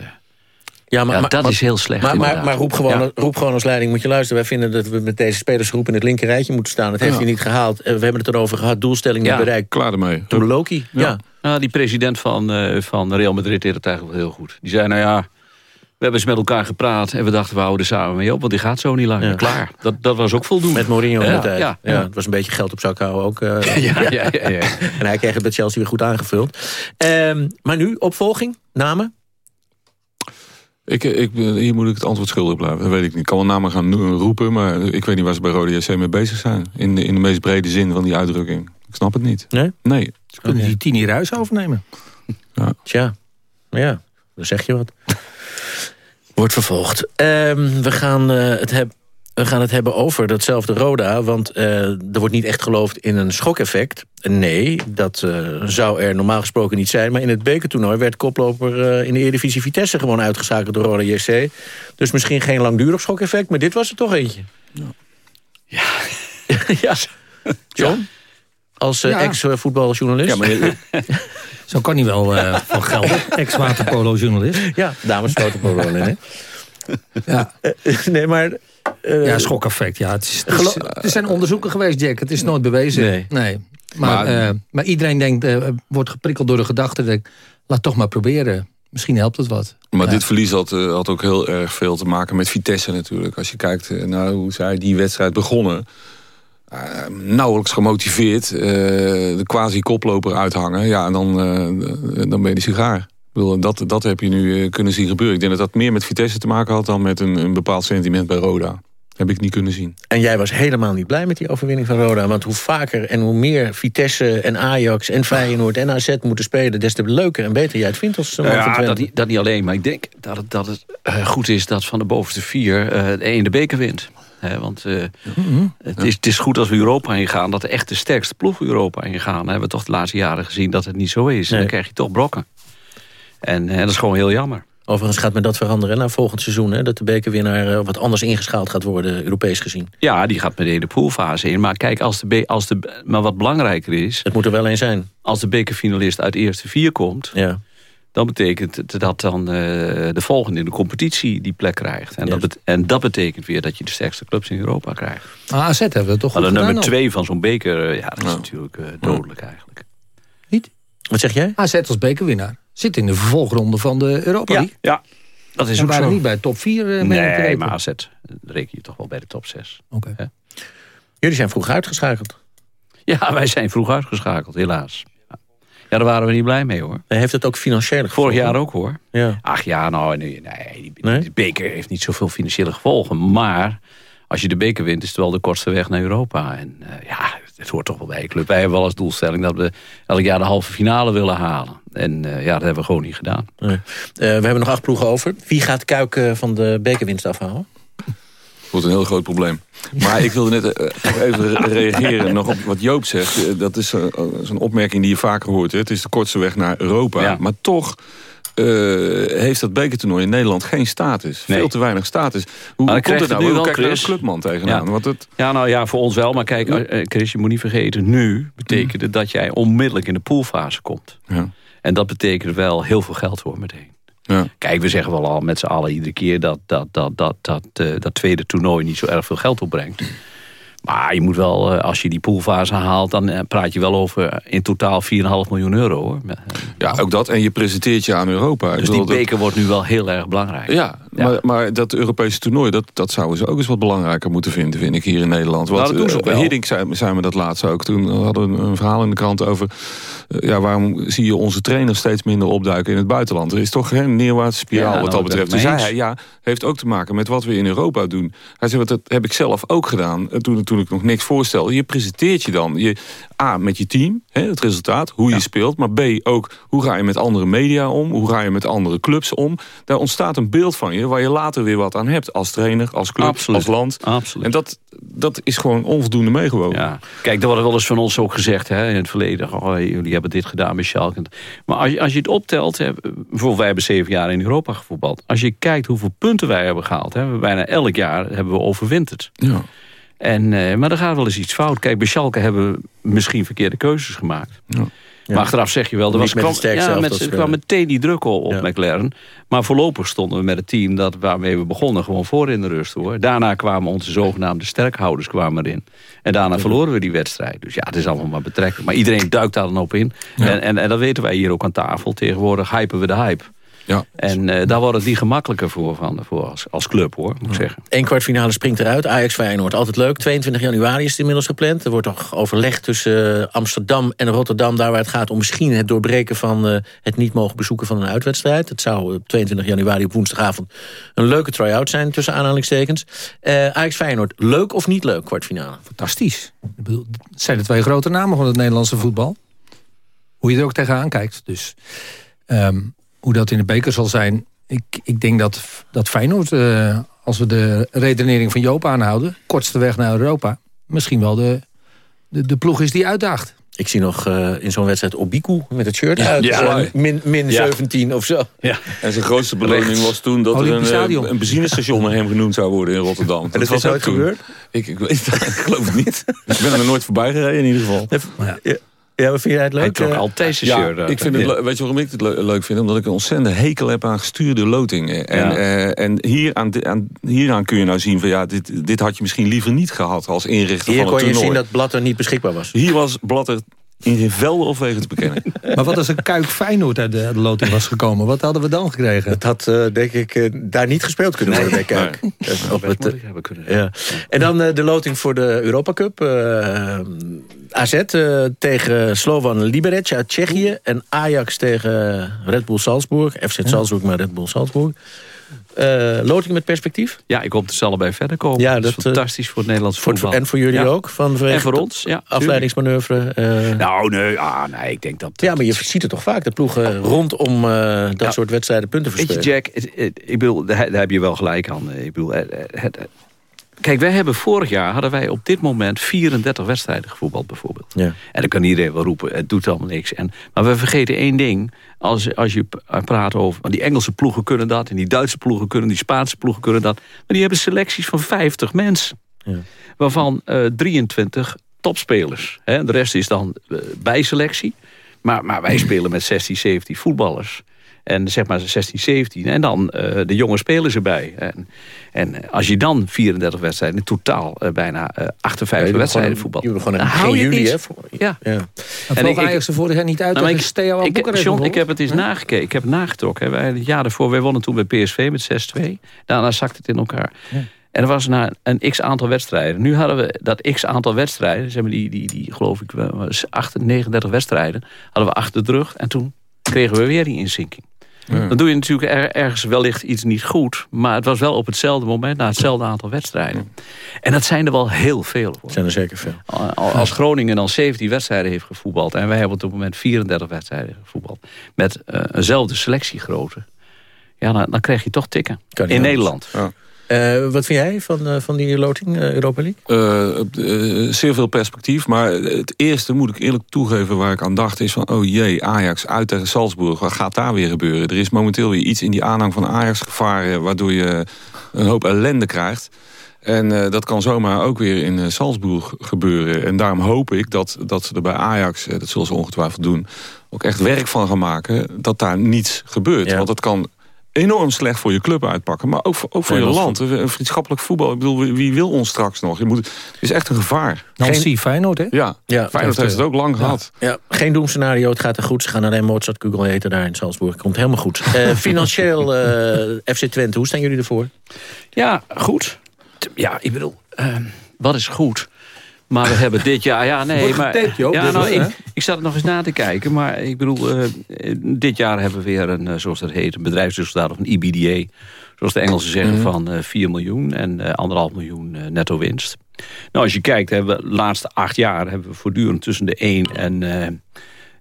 Ja, maar, Ja, maar- dat maar- is heel slecht Maar, maar, maar roep, gewoon, Ja. roep gewoon als leiding, moet je luisteren. Wij vinden dat we met deze spelersgroep in het linker rijtje moeten staan. Dat heeft Ja. hij niet gehaald. Eh, We hebben het erover gehad, doelstelling niet Ja. bereikt. Klaar ermee. Toen Loki, ja. Nou, die president van, eh, van Real Madrid deed het eigenlijk wel heel goed. Die zei, nou ja, hebben eens met elkaar gepraat... en we dachten, we houden er samen mee op, want die gaat zo niet langer. Ja. Klaar. Dat, dat was ook voldoende. Met Mourinho in Ja, de tijd. Ja, Ja, ja. Het was een beetje geld op zak houden ook. eh. *laughs* Ja, ja, ja, ja. *laughs* En hij kreeg het bij Chelsea weer goed aangevuld. Ehm, maar nu, opvolging, namen? Ik, ik, hier moet ik het antwoord schuldig blijven. Dat weet ik niet. Ik kan wel namen gaan roepen, maar ik weet niet waar ze bij Rode JC mee bezig zijn. In de, in de meest brede zin van die uitdrukking. Ik snap het niet. Nee? Nee. Ze kunnen die tien hier huis overnemen. Tja, ja, dan zeg je wat. Wordt vervolgd. Ehm, we, gaan, eh, het heb, we gaan het hebben over datzelfde Roda. Want eh, er wordt niet echt geloofd in een schokeffect. Nee, dat eh, zou er normaal gesproken niet zijn. Maar in het bekertoernooi werd koploper in de Eredivisie Vitesse... gewoon uitgeschakeld door Roda JC. Dus misschien geen langdurig schokeffect, maar dit was er toch eentje. Ja. ja. *laughs* John? Als eh, Ja. ex-voetbaljournalist? Ja, maar *laughs* Zo kan hij wel eh, van Gelder. *laughs* Ex-waterpolo-journalist. Ja, dames waterpolo alleen, hè? *laughs* Ja. nee, maar... eh, ja, schokeffect. Ja. Het is, het is- er zijn onderzoeken geweest, Jack. Het is nooit bewezen. Nee. Maar, Maar- eh, maar iedereen denkt, eh, wordt geprikkeld door de gedachte... Denk, laat toch maar proberen. Misschien helpt het wat. Maar Ja. dit verlies had, eh, had ook heel erg veel te maken met Vitesse natuurlijk. Als je kijkt eh, naar hoe zij die wedstrijd begonnen. Eh, nauwelijks gemotiveerd. eh, de quasi-koploper uithangen. Ja, en dan, eh, dan ben je de sigaar. Ik bedoel, dat, dat heb je nu eh, kunnen zien gebeuren. Ik denk dat dat meer met Vitesse te maken had... dan met een, een bepaald sentiment bij Roda. Heb ik niet kunnen zien. En jij was helemaal niet blij met die overwinning van Roda. Want hoe vaker en hoe meer Vitesse en Ajax en Feyenoord en AZ moeten spelen... des te leuker en beter jij het vindt als man van Ja, dat niet, dat niet alleen. Maar ik denk dat het, dat het goed is dat van de bovenste vier eh de één de beker wint. Hè, want eh, het, is, het is goed als we Europa ingaan... dat de echt de sterkste ploeg Europa ingaan. We hebben toch de laatste jaren gezien dat het niet zo is. En dan krijg je toch brokken. En eh, dat is gewoon heel jammer. Overigens gaat me dat veranderen na volgend seizoen. Hè, dat de bekerwinnaar eh, wat anders ingeschaald gaat worden, Europees gezien. Ja, die gaat meteen de poolfase in. Maar kijk, als de, als de, maar wat belangrijker is... Het moet er wel een zijn. Als de bekerfinalist uit de eerste vier komt... Ja. Dan betekent het dat dan eh, de volgende in de competitie die plek krijgt. En, dat bet- en dat betekent weer dat je de sterkste clubs in Europa krijgt. Ah, AZ hebben we toch Maar goed de nummer twee van zo'n beker, eh, ja, dat is natuurlijk eh, dodelijk eigenlijk. Wat zeg jij? AZ als bekerwinnaar. Zit in de vervolgronde van de Europa Ja, League. ja, dat is en ook waren zo. niet bij top 4 uh, nee, maar AZ reken je toch wel bij de top 6. Oké. Jullie zijn vroeg uitgeschakeld. Ja, wij zijn vroeg uitgeschakeld, helaas. Ja. daar waren we niet blij mee hoor. Heeft het ook financiële Vorig gevolgen? jaar ook hoor. Ja. Ach ja, nou nee, nee, die beker heeft niet zoveel financiële gevolgen. Maar als je de beker wint, is het wel de kortste weg naar Europa. En eh, ja, het hoort toch wel bij een club. Wij hebben wel als doelstelling dat we elk jaar de halve finale willen halen. En eh, ja, dat hebben we gewoon niet gedaan. Nee. Eh, we hebben nog acht ploegen over. Wie gaat Kuik van de bekerwinst afhalen? Wordt een heel groot probleem. Maar ik wilde net eh, even re- reageren nog op wat Joop zegt. Eh, Dat is eh, zo'n opmerking die je vaker hoort. Hè. Het is de kortste weg naar Europa. Maar toch heeft dat bekertoernooi in Nederland geen status. Nee. Veel te weinig status. Hoe, komt het nou? Hoe kijkt de clubman tegenaan? Ja. Want het, Ja, nou ja, voor ons wel. Maar kijk, Chris, je moet niet vergeten... nu betekent het dat jij onmiddellijk in de poolfase komt. Ja. En dat betekent wel heel veel geld hoor meteen. Ja. Kijk, we zeggen wel al met z'n allen iedere keer... dat dat, dat, dat, dat, eh, dat tweede toernooi niet zo erg veel geld opbrengt. Maar je moet wel, eh, als je die poolfase haalt... dan eh, praat je wel over in totaal 4,5 miljoen euro. hoor. ja, ook dat. En je presenteert je aan Europa. Dus bedoel, die dat- beker wordt nu wel heel erg belangrijk. Ja, Maar, maar dat Europese toernooi, dat, dat zouden ze ook eens wat belangrijker moeten vinden, vind ik, hier in Nederland. Nou, Want dat doen ze ook wel. Hiddink zei, zei me dat laatst ook. Toen hadden we een verhaal in de krant over... eh, ja, waarom zie je onze trainers steeds minder opduiken in het buitenland? Er is toch geen neerwaartse spiraal Ja, wat nou, dat betreft. Toen mee zei hij, ja, heeft ook te maken met wat we in Europa doen. Hij zei, dat heb ik zelf ook gedaan eh, toen, toen ik nog niks voorstelde. Je presenteert je dan. Je, A, met je team, hè, het resultaat, hoe je speelt. Maar B, ook hoe ga je met andere media om? Hoe ga je met andere clubs om? Daar ontstaat een beeld van je waar je later weer wat aan hebt. Als trainer, als club, Absoluut. als land. Absoluut. En dat, dat is gewoon onvoldoende meegewogen. Ja. Kijk, er wordt wel eens van ons ook gezegd hè, in het verleden. Oh, jullie hebben dit gedaan met Schalke. Maar als je, als je het optelt, hè, bijvoorbeeld wij hebben zeven jaar in Europa gevoetbald. Als je kijkt hoeveel punten wij hebben gehaald. Hè, we bijna elk jaar hebben we overwinterd. Ja. En, eh, maar er gaat wel eens iets fout. Kijk, bij Schalke hebben we misschien verkeerde keuzes gemaakt. Maar achteraf zeg je wel, er was, kwam, ja, met, er kwam meteen die druk op, op McLaren. Maar voorlopig stonden we met het team dat, waarmee we begonnen gewoon voor in de rust. hoor. Daarna kwamen onze zogenaamde sterkhouders kwamen erin. En daarna verloren we die wedstrijd. Dus ja, het is allemaal maar betrekkelijk. Maar iedereen duikt daar dan op in. En, en, en dat weten wij hier ook aan tafel. Tegenwoordig hypen we de hype. Ja. En eh, daar wordt het niet gemakkelijker voor, van, voor als, als club, hoor, moet ik zeggen. Eén kwartfinale springt eruit. Ajax Feyenoord, altijd leuk. 22 januari is het inmiddels gepland. Er wordt nog overlegd tussen eh, Amsterdam en Rotterdam... daar waar het gaat om misschien het doorbreken van eh, het niet mogen bezoeken van een uitwedstrijd. Het zou op 22 januari op woensdagavond een leuke try-out zijn... tussen aanhalingstekens. Eh Ajax Feyenoord, leuk of niet leuk, kwartfinale? Fantastisch. Ik bedoel, Het zijn de twee grote namen van het Nederlandse voetbal. Hoe je er ook tegenaan kijkt. Dus ehm, hoe dat in de beker zal zijn... Ik, ik denk dat, dat Feyenoord, eh, als we de redenering van Joop aanhouden... kortste weg naar Europa, misschien wel de, de, de ploeg is die uitdaagt. Ik zie nog eh, in zo'n wedstrijd Obiku met het shirt Ja, uit. ja. Min, min Ja. 17 of zo. Ja. En zijn grootste beloning was toen dat er een, eh, een benzinestation naar hem genoemd zou worden in Rotterdam. En dat is was nooit gebeurd? Ik, ik, weet, *laughs* ik geloof het niet. Ik ben er nooit voorbij gereden in ieder geval. Ja, wat vind jij het leuk? Hij trok Eh, altijd zijn Ja, shirt ik vind het, weet je waarom ik het le- leuk vind? Omdat ik een ontzettende hekel heb aan gestuurde lotingen. En, Ja. eh, en hier aan, hieraan kun je nou zien van ja, dit, dit had je misschien liever niet gehad als inrichter Hier van kon het je toernooi. zien dat Blatter niet beschikbaar was. Hier was Blatter in geen velden of wegen te bekennen. *laughs* Maar wat als een kuik Feyenoord uit de, de loting was gekomen? Wat hadden we dan gekregen? Het had, eh, denk ik, eh, daar niet gespeeld kunnen worden bij Kuik. Op het, eh, hebben kunnen. ja. En dan eh, de loting voor de Europa Cup. AZ eh, tegen Slovan Liberec uit Tsjechië. En Ajax tegen Red Bull Salzburg. FC Salzburg, maar Red Bull Salzburg. Eh, loting met perspectief? Ja, ik hoop dat ze allebei verder komen. Ja, dat, dat, is eh, fantastisch voor het Nederlands Voor, voetbal. en voor jullie Ja. ook? Van, En voor ons, ja. Afleidingsmanoeuvre. eh. Nou, nee, ah, nee, ik denk dat... ja, maar je ziet het toch vaak. De ploegen rondom dat Ja. soort wedstrijden punten Weet je, verspelen. Jack, ik bedoel, daar, heb je wel gelijk aan. Ik bedoel, het- kijk, wij hebben vorig jaar, hadden wij op dit moment 34 wedstrijden gevoetbald bijvoorbeeld. Ja. En dan kan iedereen wel roepen, het doet allemaal niks. En, maar we vergeten één ding, als, als je p- praat over... want die Engelse ploegen kunnen dat, en die Duitse ploegen kunnen, die Spaanse ploegen kunnen dat. Maar die hebben selecties van 50 mensen. Ja. Waarvan eh 23 topspelers. Hè? De rest is dan eh, bijselectie. Maar, maar wij spelen met 16, 17 voetballers. En zeg maar 16, 17. En dan eh, de jonge spelers erbij. En, en als je dan 34 wedstrijden, in totaal eh, bijna eh, 58 doet wedstrijden voetbal. je gewoon een juli, hè, voor- Ja. Ja. En En ik- er vorig jaar niet uit Nou, maar tegen Steaua ik, Boekarest John, ik heb het eens nagekeken. Ik heb het nagetrokken. hè. Wij, het jaar daarvoor, wij wonnen toen bij PSV met 6-2. Daarna zakte het in elkaar. En er was na een x-aantal wedstrijden. Nu hadden we dat x-aantal wedstrijden. Zeg maar die, die, die, geloof ik, wel, 8, 39 wedstrijden. Hadden we achter de rug. En toen kregen we weer die inzinking. Dan doe je natuurlijk er- ergens wellicht iets niet goed. Maar het was wel op hetzelfde moment, na hetzelfde aantal wedstrijden. En dat zijn er wel heel veel. Hoor. zijn er zeker veel. Al- Als Groningen dan 17 wedstrijden heeft gevoetbald... en wij hebben op het moment 34 wedstrijden gevoetbald... met eh, eenzelfde selectiegrootte... ja, dan, dan krijg je toch tikken. In anders. Nederland. Eh, wat vind jij van, eh, van die loting, eh, Europa League? Zeer veel perspectief. Maar het eerste moet ik eerlijk toegeven waar ik aan dacht... is van, oh jee, Ajax uit tegen Salzburg. Wat gaat daar weer gebeuren? Er is momenteel weer iets in die aanhang van Ajax gevaren... waardoor je een hoop ellende krijgt. En dat kan zomaar ook weer in eh, Salzburg gebeuren. En daarom hoop ik dat, dat ze er bij Ajax, dat zullen ze ongetwijfeld doen... ook echt werk van gaan maken dat daar niets gebeurt. Want het kan enorm slecht voor je club uitpakken. Maar ook voor, ook voor je land. Een vriendschappelijk voetbal. Ik bedoel, wie wil ons straks nog? Je moet, het is echt een gevaar. Nancy Geen... Feyenoord, hè? Ja, ja Feyenoord heeft het ook lang gehad. Ja, geen doemscenario, het gaat er goed. Ze gaan alleen Mozart Kugel eten daar in Salzburg. Komt helemaal goed. Uh, *laughs* financieel, uh, FC Twente, hoe staan jullie ervoor? Ja, goed. Ja, ik bedoel, uh, wat is goed? Maar we hebben dit jaar... Ja, nee, maar, ja, nou, ik, ik zat nog eens na te kijken. Maar ik bedoel, uh, dit jaar hebben we weer een, zoals dat heet... een bedrijfsresultaat of een EBDA. Zoals de Engelsen zeggen, mm van uh, 4 miljoen en uh, 1,5 miljoen netto winst. Nou, als je kijkt, hebben we de laatste acht jaar... hebben we voortdurend tussen de 1 en, en,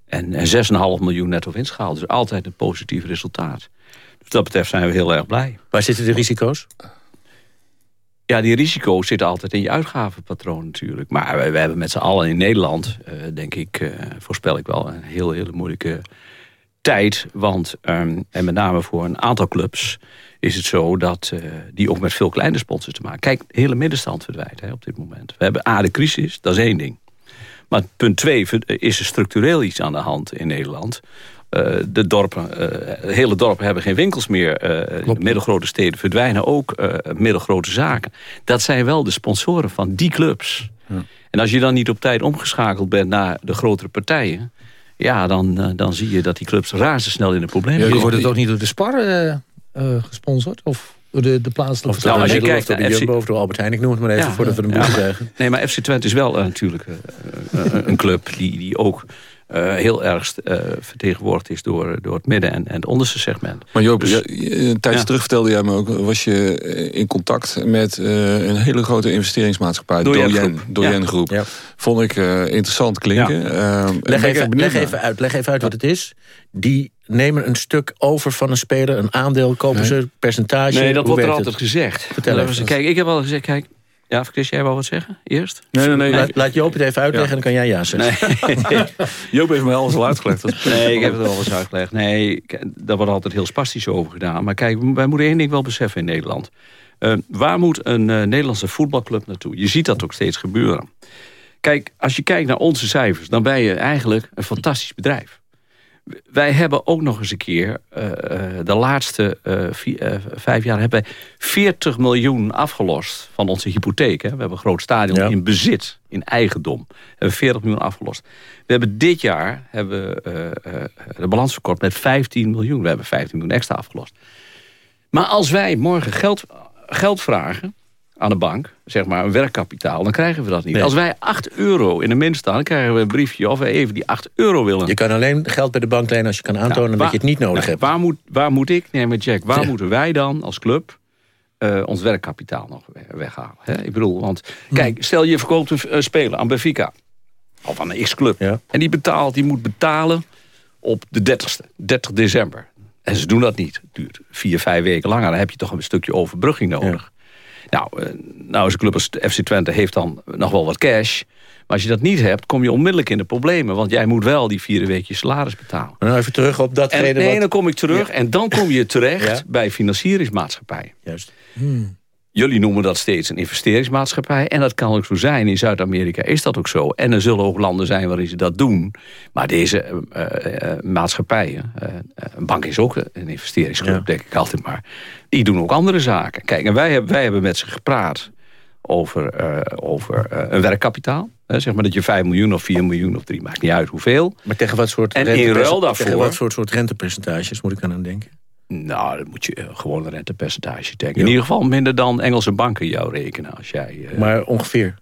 en 6,5 miljoen netto winst gehaald. Dus altijd een positief resultaat. Dus wat dat betreft zijn we heel erg blij. Waar zitten de risico's? Ja, die risico's zitten altijd in je uitgavenpatroon natuurlijk. Maar we, hebben met z'n allen in Nederland, uh, denk ik, uh, voorspel ik wel, een heel, hele moeilijke tijd. Want, um, en met name voor een aantal clubs, is het zo dat uh, die ook met veel kleine sponsors te maken. Kijk, de hele middenstand verdwijnt hè, op dit moment. We hebben A, de crisis, dat is één ding. Maar punt twee, is er structureel iets aan de hand in Nederland... Uh, de dorpen, uh, hele dorpen hebben geen winkels meer. Uh, middelgrote steden verdwijnen ook middelgrote zaken. Dat zijn wel de sponsoren van die clubs. Ja. En als je dan niet op tijd omgeschakeld bent naar de grotere partijen... ja, dan, dan zie je dat die clubs razendsnel in de problemen. Ja, wordt het ook niet door de Spar gesponsord? Of door de, de plaatselijke... Of nou, als je kijkt naar de Jumbo of door Albert Heijn, ik noem het maar even ja, voordat we de moeite krijgen. Nee, maar FC Twente is wel natuurlijk een club die, die ook uh, heel erg uh, vertegenwoordigd is door, door het midden- en, en het onderste segment. Maar Joop, dus, ja, een tijdje ja. terug vertelde jij me ook... was je in contact met uh, een hele grote investeringsmaatschappij... Doyen, Doyen Groep. Ja. Vond ik interessant klinken. leg, even, leg, even uit, leg even uit wat het is. Die nemen een stuk over van een speler, een aandeel, kopen nee. ze, percentage. Nee, dat wordt er altijd het? gezegd. Vertel even. Kijk, ik heb al gezegd, kijk, ja, Chris, jij wou wat zeggen? Eerst? Nee, nee, nee. Laat, laat Joop het even uitleggen ja. en dan kan jij ja zeggen. Nee. *laughs* Joop heeft me alles al uitgelegd. *laughs* nee, ik heb het wel eens uitgelegd. Nee, daar wordt altijd heel spastisch over gedaan. Maar kijk, wij moeten één ding wel beseffen in Nederland. Uh, waar moet een uh, Nederlandse voetbalclub naartoe? Je ziet dat ook steeds gebeuren. Kijk, als je kijkt naar onze cijfers... dan ben je eigenlijk een fantastisch bedrijf. Wij hebben ook nog eens een keer, uh, de laatste uh, vier, vijf jaar... hebben wij 40 miljoen afgelost van onze hypotheek. Hè. We hebben een groot stadion ja. in bezit, in eigendom. We hebben 40 miljoen afgelost. We hebben dit jaar hebben, de balans verkort met 15 miljoen. We hebben 15 miljoen extra afgelost. Maar als wij morgen geld, geld vragen aan de bank, zeg maar een werkkapitaal, dan krijgen we dat niet. Nee. Als wij 8 euro in de min staan, dan krijgen we een briefje of we even die 8 euro willen. Je kan alleen geld bij de bank lenen als je kan aantonen nou, waar, dat je het niet nodig nou, hebt. Waar moet, waar moet ik, nee maar Jack, waar ja. moeten wij dan als club uh, ons werkkapitaal nog weghalen? Hè? Ik bedoel, want hm. kijk, stel je verkoopt een uh, speler aan Benfica of aan een X-club ja. en die betaalt, die moet betalen op de 30ste, 30 december. En ze doen dat niet. Het duurt vier, vijf weken langer. Dan heb je toch een stukje overbrugging nodig. Ja. Nou, nou is een club als FC Twente heeft dan nog wel wat cash. Maar als je dat niet hebt, kom je onmiddellijk in de problemen. Want jij moet wel die vier weken salaris betalen. Nou, even terug op dat en, Nee, wat... dan kom ik terug. Ja. En dan kom je terecht ja. bij financieringsmaatschappijen. Juist. Hmm. Jullie noemen dat steeds een investeringsmaatschappij. En dat kan ook zo zijn. In Zuid-Amerika is dat ook zo. En er zullen ook landen zijn waarin ze dat doen. Maar deze uh, uh, maatschappijen... Uh, een bank is ook een investeringsclub, ja. denk ik altijd maar. Die doen ook andere zaken. Kijk, en wij hebben, wij hebben met ze gepraat over, over een werkkapitaal. He, zeg maar dat je 5 miljoen of 4 miljoen of 3, maakt niet uit hoeveel. Maar tegen wat soort, en in ruil daarvoor, tegen wat soort, soort rentepercentages moet ik aan denken? Nou, dan moet je uh, gewoon een rentepercentage denken. In ieder geval minder dan Engelse banken jou rekenen. Als jij, uh, maar ongeveer?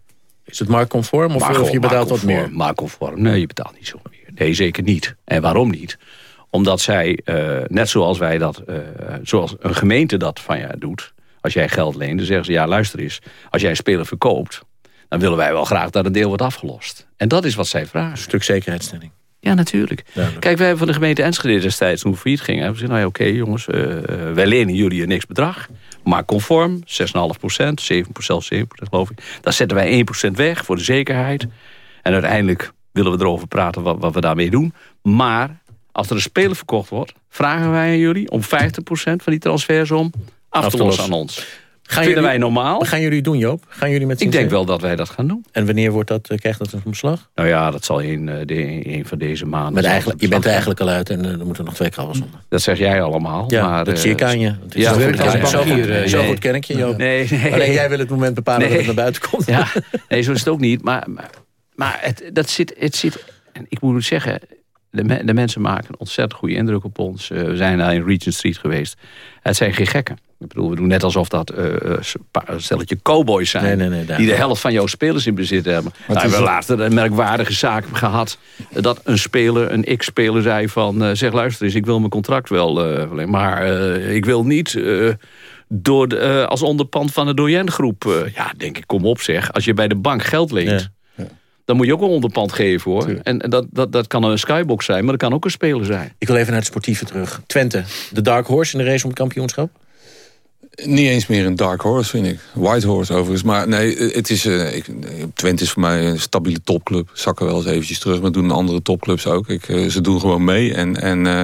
Is het marktconform of, of je betaalt wat meer? Marktconform, nee, je betaalt niet zo meer. Nee, zeker niet. En waarom niet? Omdat zij, uh, net zoals wij dat, zoals een gemeente dat van je doet... als jij geld leent, dan zeggen ze, ja luister eens... als jij een speler verkoopt, dan willen wij wel graag dat een deel wordt afgelost. En dat is wat zij vragen. Een stuk zekerheidsstelling. Ja, natuurlijk. Kijk, wij hebben van de gemeente Enschede destijds, toen we failliet gingen... hebben we gezegd, nou ja, oké okay, jongens, uh, wij lenen jullie een niks bedrag. Maar conform, 6,5 procent, 7 zelfs 7% geloof ik. Dan zetten wij 1 procent weg voor de zekerheid. En uiteindelijk willen we erover praten wat, wat we daarmee doen. Maar als er een speler verkocht wordt... vragen wij aan jullie om 50 procent van die transfersom af te lossen aan ons. Gaan Vinden jullie, wij normaal? Wat gaan jullie doen, Joop? Gaan jullie met Ik denk wel dat wij dat gaan doen. En wanneer wordt dat, eh, krijgt dat een beslag? Nou ja, dat zal in eh, de, een van deze maanden... Maar eigenlijk, je bent er eigenlijk al uit en eh, er moeten nog twee krabbels onder. Dat zeg jij allemaal. Ja, maar, dat zie ik aan je. Het is Ja, zo goed, zo goed, zo nee. goed ken ik je, Joop. Nee, nee. Alleen jij wil het moment bepalen dat het naar buiten komt. Ja, nee, zo is het ook niet. Maar, maar, maar het, dat zit, het zit... En ik moet zeggen, de, me- de mensen maken een ontzettend goede indruk op ons. We zijn daar in Regent Street geweest. Het zijn geen gekken. Ik bedoel, we doen net alsof dat eh, eh, een stelletje cowboys zijn. Nee, nee, nee, daar- die de helft van jouw spelers in bezit hebben. Nou, we hebben laatst een merkwaardige zaak gehad. eh, Dat een speler, een X-speler zei van... zeg luister eens, ik wil mijn contract wel Maar ik wil niet... door de, als onderpand van de Doyen-groep. Ja, denk ik, kom op zeg. Als je bij de bank geld leent... dan moet je ook een onderpand geven hoor. En, en dat, dat, dat kan een skybox zijn, maar dat kan ook een speler zijn. Ik wil even naar het sportieve terug. Twente, de dark horse in de race om het kampioenschap? Niet eens meer een dark horse, vind ik. White horse overigens. Maar nee, het is, eh, ik, Twente is voor mij een stabiele topclub. Zakken wel eens eventjes terug, maar doen andere topclubs ook. Ik, eh, ze doen gewoon mee. En, en eh,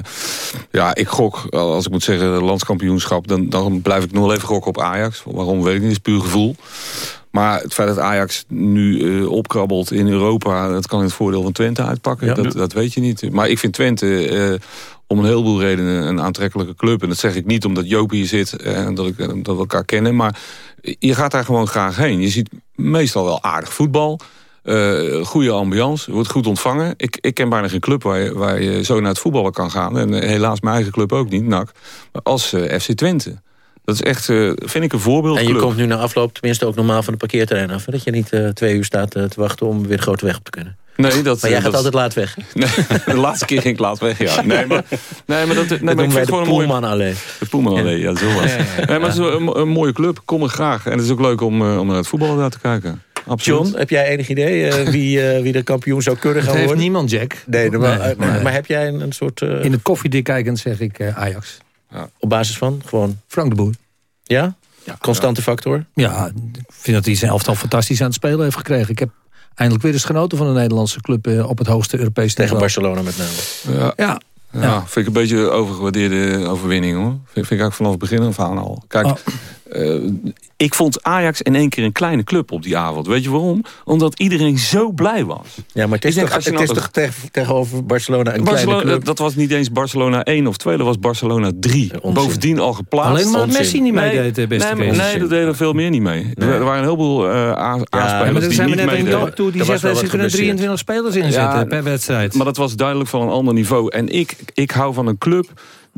ja, ik gok, als ik moet zeggen, landskampioenschap... Dan, dan blijf ik nog wel even gokken op Ajax. Waarom, weet ik niet, is puur gevoel. Maar het feit dat Ajax nu eh, opkrabbelt in Europa... dat kan in het voordeel van Twente uitpakken. Ja. Dat, dat weet je niet. Maar ik vind Twente... eh, om een heleboel redenen een aantrekkelijke club. En dat zeg ik niet omdat Joop hier zit en dat, ik, eh, dat we elkaar kennen. Maar je gaat daar gewoon graag heen. Je ziet meestal wel aardig voetbal. eh, goede ambiance, wordt goed ontvangen. Ik, ik ken bijna geen club waar je, waar je zo naar het voetballen kan gaan. En eh, helaas mijn eigen club ook niet, NAC. Maar als eh, FC Twente. Dat is echt, eh, vind ik, een voorbeeld. En je komt nu na afloop tenminste ook normaal van de parkeerterrein af. Dat je niet eh, twee uur staat eh, te wachten om weer de grote weg op te kunnen. Nee, dat, Maar jij eh, gaat dat- altijd laat weg. Nee, *laughs* de laatste keer ging ik laat weg, ja. *laughs* Nee, maar, nee, maar dat, nee, maar noemen ik vind gewoon een mooie... Poelman alleen. De Poelman alleen, ja, zo was het. Nee, maar het is een, een mooie club, kom er graag. En het is ook leuk om, eh, om naar het voetballen daar te kijken. Absoluut. John, heb jij enig idee eh, *laughs* wie, eh, wie de kampioen zou kunnen gaan heeft worden? niemand, Jack. Nee, maar, Nee, maar, nee. maar heb jij een, een soort... eh, In het koffiedik kijkend zeg ik eh, Ajax. op basis van? Gewoon, Frank de Boer. ja? Constante factor? Ja, ik vind dat hij zijn elftal fantastisch aan het spelen heeft gekregen. Ik heb eindelijk weer eens genoten van een Nederlandse club eh, op het hoogste Europese Tegen niveau. Barcelona met name. Ja. Ja. Ja, vind ik een beetje een overgewaardeerde overwinning hoor. Vind, vind ik eigenlijk vanaf het begin af aan al. Kijk, Oh. Eh, ik vond Ajax in één keer een kleine club op die avond. Weet je waarom? Omdat iedereen zo blij was. Ja, maar het is, denk, toch, als je het nou- is toch tegen- tegenover Barcelona een Barcelona, kleine club? dat was niet eens Barcelona 1 of 2, dat was Barcelona 3. Bovendien al geplaatst. Alleen maar Onzin. Messi niet Nee, meedeed, eh, beste nee, Kees. nee, dat deden er veel meer niet mee. Er, er waren een heleboel eh, a- Ja, aanspelers maar die zijn we niet net een meededen. dood toe die zegt dat ze kunnen geblesseerd. 23 spelers inzetten Ja, per wedstrijd. Maar dat was duidelijk van een ander niveau. En ik, ik hou van een club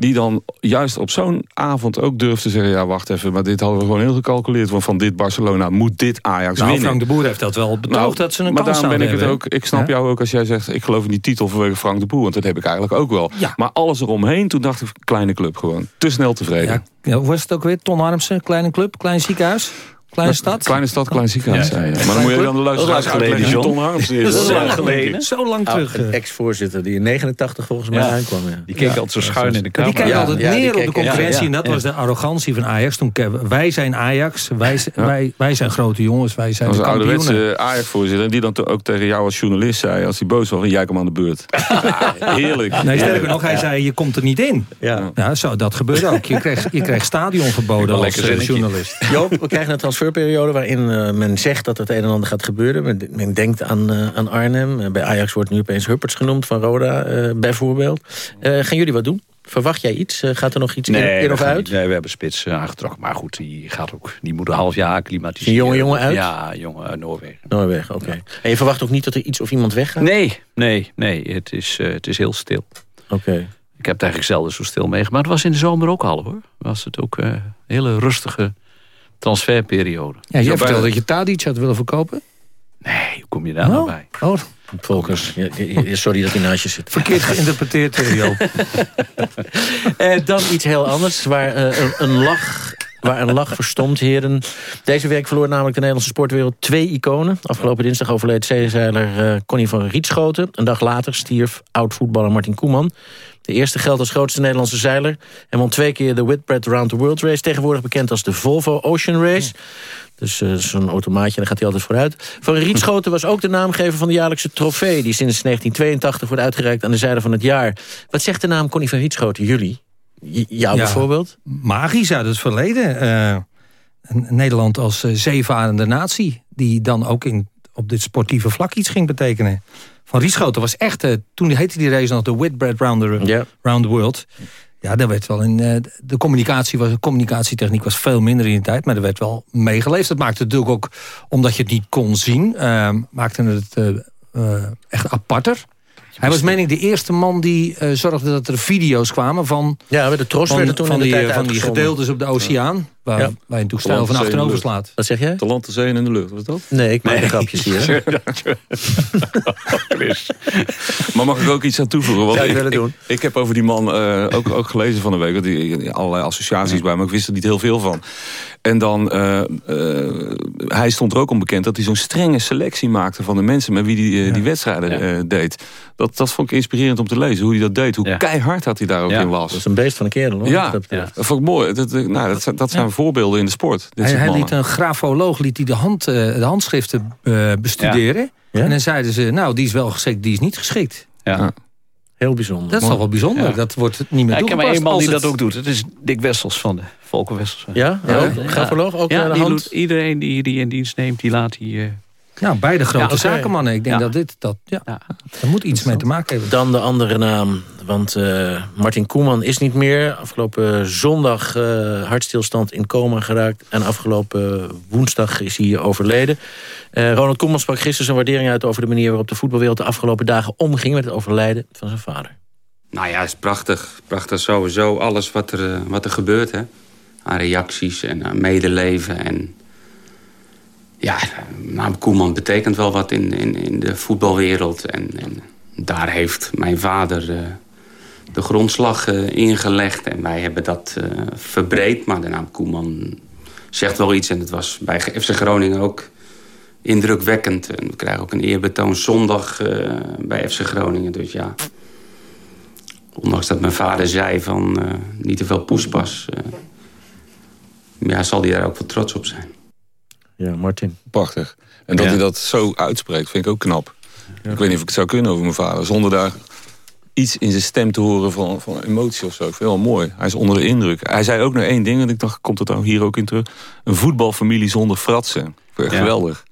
die dan juist op zo'n avond ook durft te zeggen... ja, wacht even, maar dit hadden we gewoon heel gecalculeerd. Want van dit Barcelona moet dit Ajax nou, winnen. Frank de Boer heeft dat wel betoogd Nou, dat ze een maar kans daarom ben ik het ook. Ik snap Ja? jou ook als jij zegt... ik geloof in die titel vanwege Frank de Boer. Want dat heb ik eigenlijk ook wel. Ja. Maar alles eromheen, toen dacht ik... kleine club gewoon. Te snel tevreden. Ja, ja, hoe was het ook weer? Ton Harmsen, kleine club, klein ziekenhuis, kleine stad. Kleine stad, klein ziekenhuis. Ja, ja, ja. Maar dan moet je dan de luisteraars uitleggen wie geleden, Ton Harmsen is. Dat is Ja. lang geleden. Zo lang Oh, terug. een eh. ex-voorzitter die in 89 volgens mij Ja. aankwam. Ja. Die keek altijd zo schuin in de kamer. die Ja, altijd neer op de concurrentie. ja, ja, en dat ja. was de arrogantie van Ajax. Toen ke- wij zijn Ajax, wij, wij, wij zijn grote jongens, wij zijn Dat de ouderwetse Ajax-voorzitter. En die dan ook tegen jou als journalist zei... als hij boos was, jij komt aan de beurt. *laughs* Heerlijk. Nee, sterker nog, hij zei, je komt er niet in. Ja. Ja, zo, dat gebeurde ook. Je kreeg, je kreeg stadionverboden als eh, journalist. Joop, we krijgen een transferperiode waarin eh, men zegt dat het een en ander gaat gebeuren. Men, men denkt aan, eh, aan Arnhem. Eh, bij Ajax wordt nu opeens Hupperts genoemd van Roda, bijvoorbeeld. Gaan jullie wat doen? Verwacht jij iets? Gaat er nog iets in, in of uit? niet- nee, we hebben spits aangetrokken. Maar goed, die, gaat ook, die moet een half jaar acclimatiseren. Een jonge jongen uit? Ja, jongen uit Noorwegen. Noorwegen, oké. En je verwacht ook niet dat er iets of iemand weggaat? Nee, nee, nee. Het is, het is heel stil. Oké. Ik heb het eigenlijk zelden zo stil meegemaakt. Maar het was in de zomer ook al hoor. Was het ook een hele rustige transferperiode. Ja, jij vertelde bij- dat je Tadic had willen verkopen. Nee, hoe kom je daar nou Oh. bij? Oh, Volkers, sorry dat hij naast je zit. verkeerd geïnterpreteerd, eh, *laughs* Joop. Eh, dan iets heel anders, waar eh, een, een lach... Waar een lach verstomt, heren. Deze week verloor namelijk de Nederlandse sportwereld twee iconen. Afgelopen dinsdag overleed zeezeiler eh, Connie van Rietschoten. Een dag later stierf oud-voetballer Martin Koeman. De eerste geldt als grootste Nederlandse zeiler... en won twee keer de Whitbread Round the World Race... tegenwoordig bekend als de Volvo Ocean Race. Dus eh, zo'n automaatje, daar gaat hij altijd vooruit. Van Rietschoten was ook de naamgever van de jaarlijkse trofee... die sinds 1982 wordt uitgereikt aan de zijde van het jaar. Wat zegt de naam Connie van Rietschoten jullie? J- jou Ja. bijvoorbeeld? Magisch uit het verleden. Eh, Nederland als uh, zeevarende natie... die dan ook in, op dit sportieve vlak iets ging betekenen. Van Rieschoten was echt... Uh, toen heette die race nog de Whitbread Round the, round the World... Ja, daar werd wel in. Uh, de communicatie was, de communicatietechniek was veel minder in die tijd, maar er werd wel meegeleefd. Dat maakte het natuurlijk ook, omdat je het niet kon zien, uh, maakte het uh, echt aparter. Hij was meen ik de eerste man die zorgde dat er video's kwamen van... Ja, de tros van, werden toen die, van die gedeeltes op de oceaan. Waar, ja. waar je natuurlijk stijl van achterover slaat. Wat zeg jij? De land, de zee en in de lucht, was dat? Nee, ik maak nee. grapjes hier. *laughs* maar mag ik ook iets aan toevoegen? Want Zou je ik, willen doen? Ik, ik, heb over die man uh, ook, ook gelezen van de week. Die, allerlei associaties ja. bij, maar ik wist er niet heel veel van. En dan, uh, uh, hij stond er ook onbekend dat hij zo'n strenge selectie maakte van de mensen met wie hij die, ja. die wedstrijden ja. deed. Dat, dat vond ik inspirerend om te lezen, hoe hij dat deed. Hoe keihard dat hij daar ook in was. Dat is een beest van een kerel hoor. Ja, dat, dat vond ik mooi. Dat, nou, dat, dat zijn voorbeelden in de sport. Hij, hij liet een grafoloog liet hij de, hand, uh, de handschriften uh, bestuderen. En dan zeiden ze, nou die is wel geschikt, die is niet geschikt. Ja. Heel bijzonder. Dat is toch wel bijzonder. Ja. Dat wordt niet meer ja, Ik ken maar één man die het... dat ook doet. Het is Dick Wessels van de Volker Wessels. Ja? ja. ja. Grafoloog ook ja, de die hand? Iedereen die, die in dienst neemt, die laat die... Uh, nou, beide grote ja, okay. zakenmannen. Ik denk dat dit, dat, ja, ja. daar moet iets mee te maken hebben. Dan de andere naam, want uh, Martin Koeman is niet meer. Afgelopen zondag uh, hartstilstand in coma geraakt. En afgelopen woensdag is hij overleden. Uh, Ronald Koeman sprak gisteren zijn waardering uit... over de manier waarop de voetbalwereld de afgelopen dagen omging... met het overlijden van zijn vader. Nou ja, het is prachtig. Prachtig sowieso. Alles wat er, wat er gebeurt, hè. Aan reacties en aan medeleven en ja, naam Koeman betekent wel wat in, in, in de voetbalwereld. En, en daar heeft mijn vader uh, de grondslag uh, ingelegd. En wij hebben dat uh, verbreed. Maar de naam Koeman zegt wel iets. En het was bij FC Groningen ook indrukwekkend. En we krijgen ook een eerbetoon zondag bij FC Groningen. Dus ja, ondanks dat mijn vader zei van niet te veel poespas... ja, zal hij daar ook wel trots op zijn. Ja, Martin. Prachtig. En dat ja. hij dat zo uitspreekt, vind ik ook knap. Ja. Ik weet niet of ik het zou kunnen over mijn vader. Zonder daar iets in zijn stem te horen van, van emotie of zo. Ik vind het wel mooi. Hij is onder de indruk. Hij zei ook nog één ding, en ik dacht, komt het dan hier ook in terug? Een voetbalfamilie zonder fratsen. Ja. Geweldig.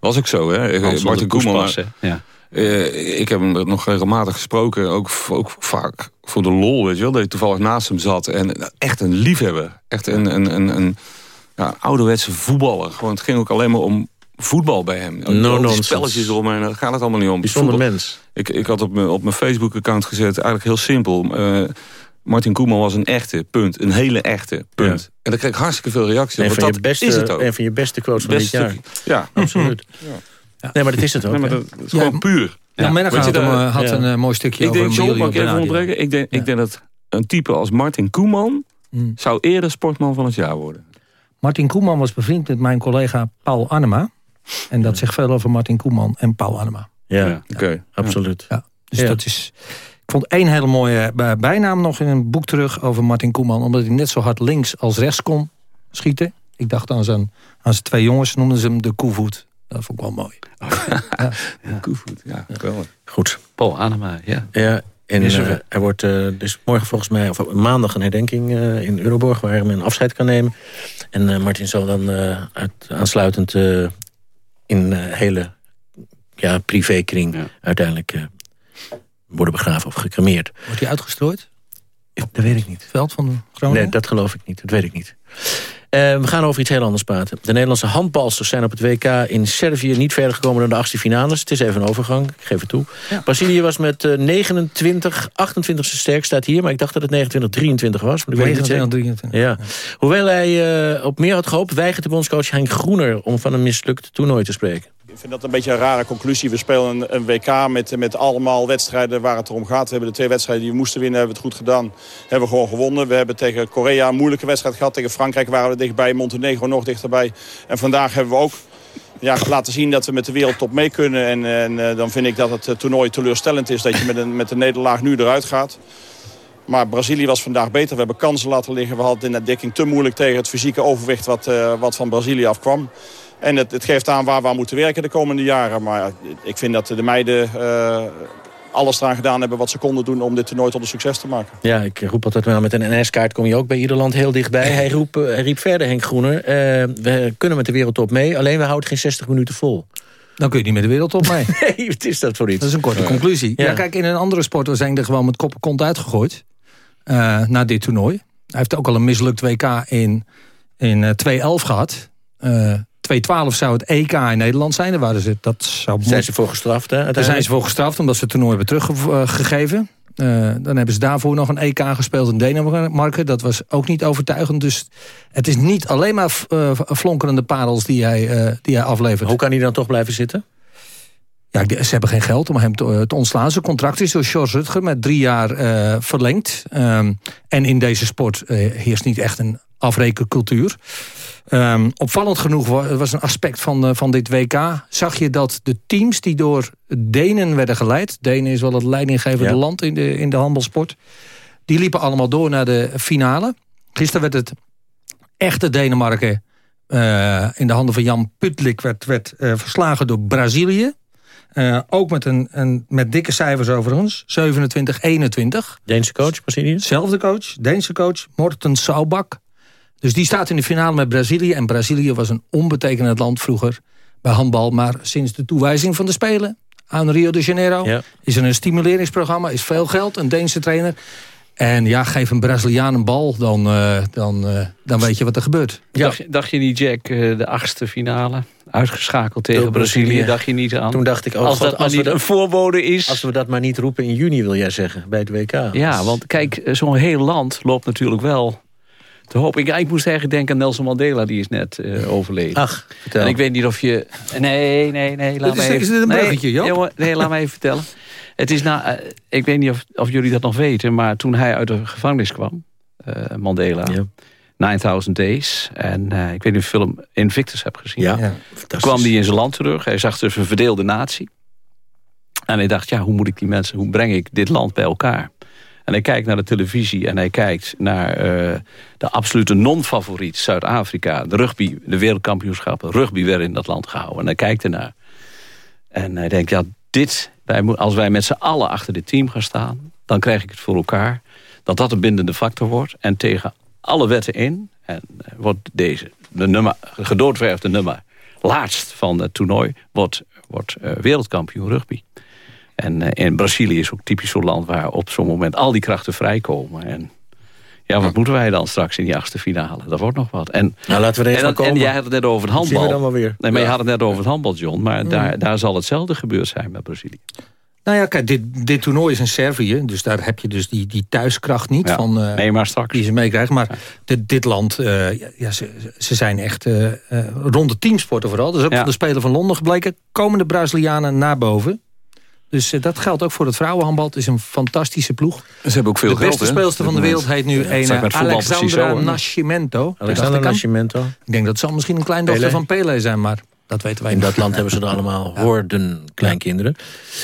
Was ook zo, hè? Hans Martin Koeman. Ja. Uh, ik heb hem nog regelmatig gesproken. Ook, ook vaak voor de lol, weet je wel. Dat je toevallig naast hem zat. En echt een liefhebber. Echt een... een, een, een ja, ouderwetse voetballer. Gewoon, het ging ook alleen maar om voetbal bij hem. No die spelletjes om en daar gaat het allemaal niet om. Bijzonder mens. Ik, ik had op mijn, op mijn Facebook-account gezet, eigenlijk heel simpel. Uh, Martin Koeman was een echte, punt. Een hele echte, punt. Ja. En daar kreeg ik hartstikke veel reacties. Een van, dat je beste, is het ook. een van je beste quotes van beste, dit jaar. Ja, *laughs* absoluut. *laughs* Ja. Nee, maar dat is het ook. Nee, maar dat is gewoon puur. Ja, ja. had, had, een, had een uh, mooi stukje ik over denk, John, mag ik even? Ik denk, ik denk dat een type als Martin Koeman... Hmm. zou eerder sportman van het jaar worden. Martin Koeman was bevriend met mijn collega Paul Annema. En dat zegt veel over Martin Koeman en Paul Annema. Ja, ja. oké. Okay. Absoluut. Ja. Dus ja. dat is... Ik vond één hele mooie bijnaam nog in een boek terug over Martin Koeman. Omdat hij net zo hard links als rechts kon schieten. Ik dacht aan zijn, aan zijn twee jongens, noemden ze hem de koevoet. Dat vond ik wel mooi. Oh, ja. ja. *laughs* Koevoet, ja. Goed. Paul Annema, ja. Ja, en uh, er wordt uh, dus morgen volgens mij, of maandag een herdenking uh, in Euroborg... waar men afscheid kan nemen. En Martin zal dan uit, aansluitend in hele ja, privékring... Ja. uiteindelijk worden begraven of gecremeerd. Wordt hij uitgestrooid? Dat weet ik niet. Veld van Groningen? Nee, dat geloof ik niet. Dat weet ik niet. Uh, we gaan over iets heel anders praten. De Nederlandse handbalsters zijn op het WK in Servië niet verder gekomen dan de achtste finales. Het is even een overgang, ik geef het toe. Ja. Brazilië was met uh, 29, 28 sterk, staat hier. Maar ik dacht dat het 29, 23 was. Maar 29, 23. Ja. Hoewel hij uh, op meer had gehoopt, weigert de bondscoach Henk Groener... om van een mislukt toernooi te spreken. Ik vind dat een beetje een rare conclusie. We spelen een, WK met, met allemaal wedstrijden waar het om gaat. We hebben de twee wedstrijden die we moesten winnen, hebben we het goed gedaan. Hebben we gewoon gewonnen. We hebben tegen Korea een moeilijke wedstrijd gehad. Tegen Frankrijk waren we dichtbij, Montenegro nog dichterbij. En vandaag hebben we ook ja, laten zien dat we met de wereldtop mee kunnen. En, en uh, dan vind ik dat het toernooi teleurstellend is dat je met een, met een nederlaag nu eruit gaat. Maar Brazilië was vandaag beter. We hebben kansen laten liggen. We hadden in de dekking te moeilijk tegen het fysieke overwicht wat, uh, wat van Brazilië afkwam. En het, het, geeft aan waar we aan moeten werken de komende jaren. Maar ik vind dat de meiden uh, alles eraan gedaan hebben wat ze konden doen om dit toernooi tot een succes te maken. Ja, ik roep altijd maar met een NS-kaart kom je ook bij ieder land heel dichtbij. *laughs* Hij, roep, uh, hij riep verder, Henk Groener, uh, we kunnen met de wereldtop mee, alleen we houden geen 60 minuten vol. Dan kun je niet met de wereldtop mee. *laughs* nee, wat is dat voor iets? Dat is een korte conclusie. Ja. kijk, in een andere sport zijn er gewoon met kop en kont uitgegooid. Uh, na dit toernooi. Hij heeft ook al een mislukt WK in, in uh, 2-11 gehad. Uh, 2-12 zou het EK in Nederland zijn. Daar waren ze, dat zou zijn ze voor gestraft, hè? Daar zijn ze voor gestraft, omdat ze het toernooi hebben teruggegeven. Uh, dan hebben ze daarvoor nog een EK gespeeld in Denemarken. Dat was ook niet overtuigend. Dus het is niet alleen maar uh, flonkerende parels die hij, uh, die hij aflevert. Hoe kan hij dan toch blijven zitten? Ja, ze hebben geen geld om hem te, te ontslaan. Zijn contract is door George Rutger met drie jaar verlengd. Um, en in deze sport heerst niet echt een afrekencultuur. Um, opvallend genoeg was een aspect van, uh, van dit WK... zag je dat de teams die door Denen werden geleid... Denen is wel het leidinggevende ja. land in de, in de handbalsport... die liepen allemaal door naar de finale. Gisteren werd het echte Denemarken... Uh, in de handen van Jan Putlik werd, werd uh, verslagen door Brazilië. Uh, ook met, een, een, met dikke cijfers overigens. 27-21. Deense coach, Brazilië? Zelfde coach, Deense coach. Morten Saubak. Dus die staat in de finale met Brazilië. En Brazilië was een onbetekenend land vroeger bij handbal. Maar sinds de toewijzing van de Spelen aan Rio de Janeiro... Ja. is er een stimuleringsprogramma, is veel geld, een Deense trainer... En ja, geef een Braziliaan een bal, dan, uh, dan, uh, dan weet je wat er gebeurt. Dacht, dacht je niet, Jack, uh, de achtste finale? Uitgeschakeld tegen Door Brazilië, Brazilië, dacht je niet aan? Toen dacht ik, oh, als God, dat maar niet een voorbode is... Als we dat maar niet roepen in juni, wil jij zeggen, bij het WK. Ja, want kijk, zo'n heel land loopt natuurlijk wel te hopen. Ik, ik moest eigenlijk denken aan Nelson Mandela, die is net uh, overleden. Ach, vertel. En ik weet niet of je... Nee, nee, nee. Laat is, even... is dit een bruggetje, nee, jongen, nee, laat me even vertellen. Het is na, uh, ik weet niet of, of jullie dat nog weten, maar toen hij uit de gevangenis kwam, uh, Mandela, ja. 9000 Days, en ik weet niet of je de film Invictus hebt gezien. Ja, ja kwam hij in zijn land terug. Hij zag dus een verdeelde natie. En hij dacht, ja, hoe moet ik die mensen, hoe breng ik dit land bij elkaar? En hij kijkt naar de televisie en hij kijkt naar uh, de absolute non-favoriet Zuid-Afrika. De rugby, de wereldkampioenschappen. Rugby werd in dat land gehouden. En hij kijkt ernaar. En hij denkt, ja, dit, wij, als wij met z'n allen achter dit team gaan staan... dan krijg ik het voor elkaar dat dat een bindende factor wordt. En tegen alle wetten in en wordt deze, de nummer, gedoodverfde nummer... laatst van het toernooi, wordt, wordt uh, wereldkampioen rugby. En uh, in Brazilië is ook typisch zo'n land waar op zo'n moment al die krachten vrijkomen. En ja, wat moeten wij dan straks in die achtste finale? Dat wordt nog wat. En, nou, laten we er en, komen. en jij had het net over het handbal. dan wel weer. Nee, maar ja. je had het net over het handbal, John. Maar mm. daar, daar zal hetzelfde gebeurd zijn met Brazilië. Nou ja, kijk, dit, dit toernooi is in Servië. Dus daar heb je dus die, die thuiskracht niet ja, van, uh, nee, maar straks. die ze meekrijgen. Maar dit, dit land, uh, ja, ze, ze zijn echt uh, rond de teamsporten vooral. Dus ook van de Spelen van Londen gebleken. Komen de Brazilianen naar boven. Dus uh, dat geldt ook voor het vrouwenhandbal. Het is een fantastische ploeg. Ze hebben ook veel de geld, beste speelster van de wereld heet nu ja, een Alexandra Nascimento. Alexandra Nascimento. Ik denk dat het zal misschien een kleindochter van Pele zijn, maar dat weten wij In dat land hebben ze er *laughs* allemaal horden kleinkinderen.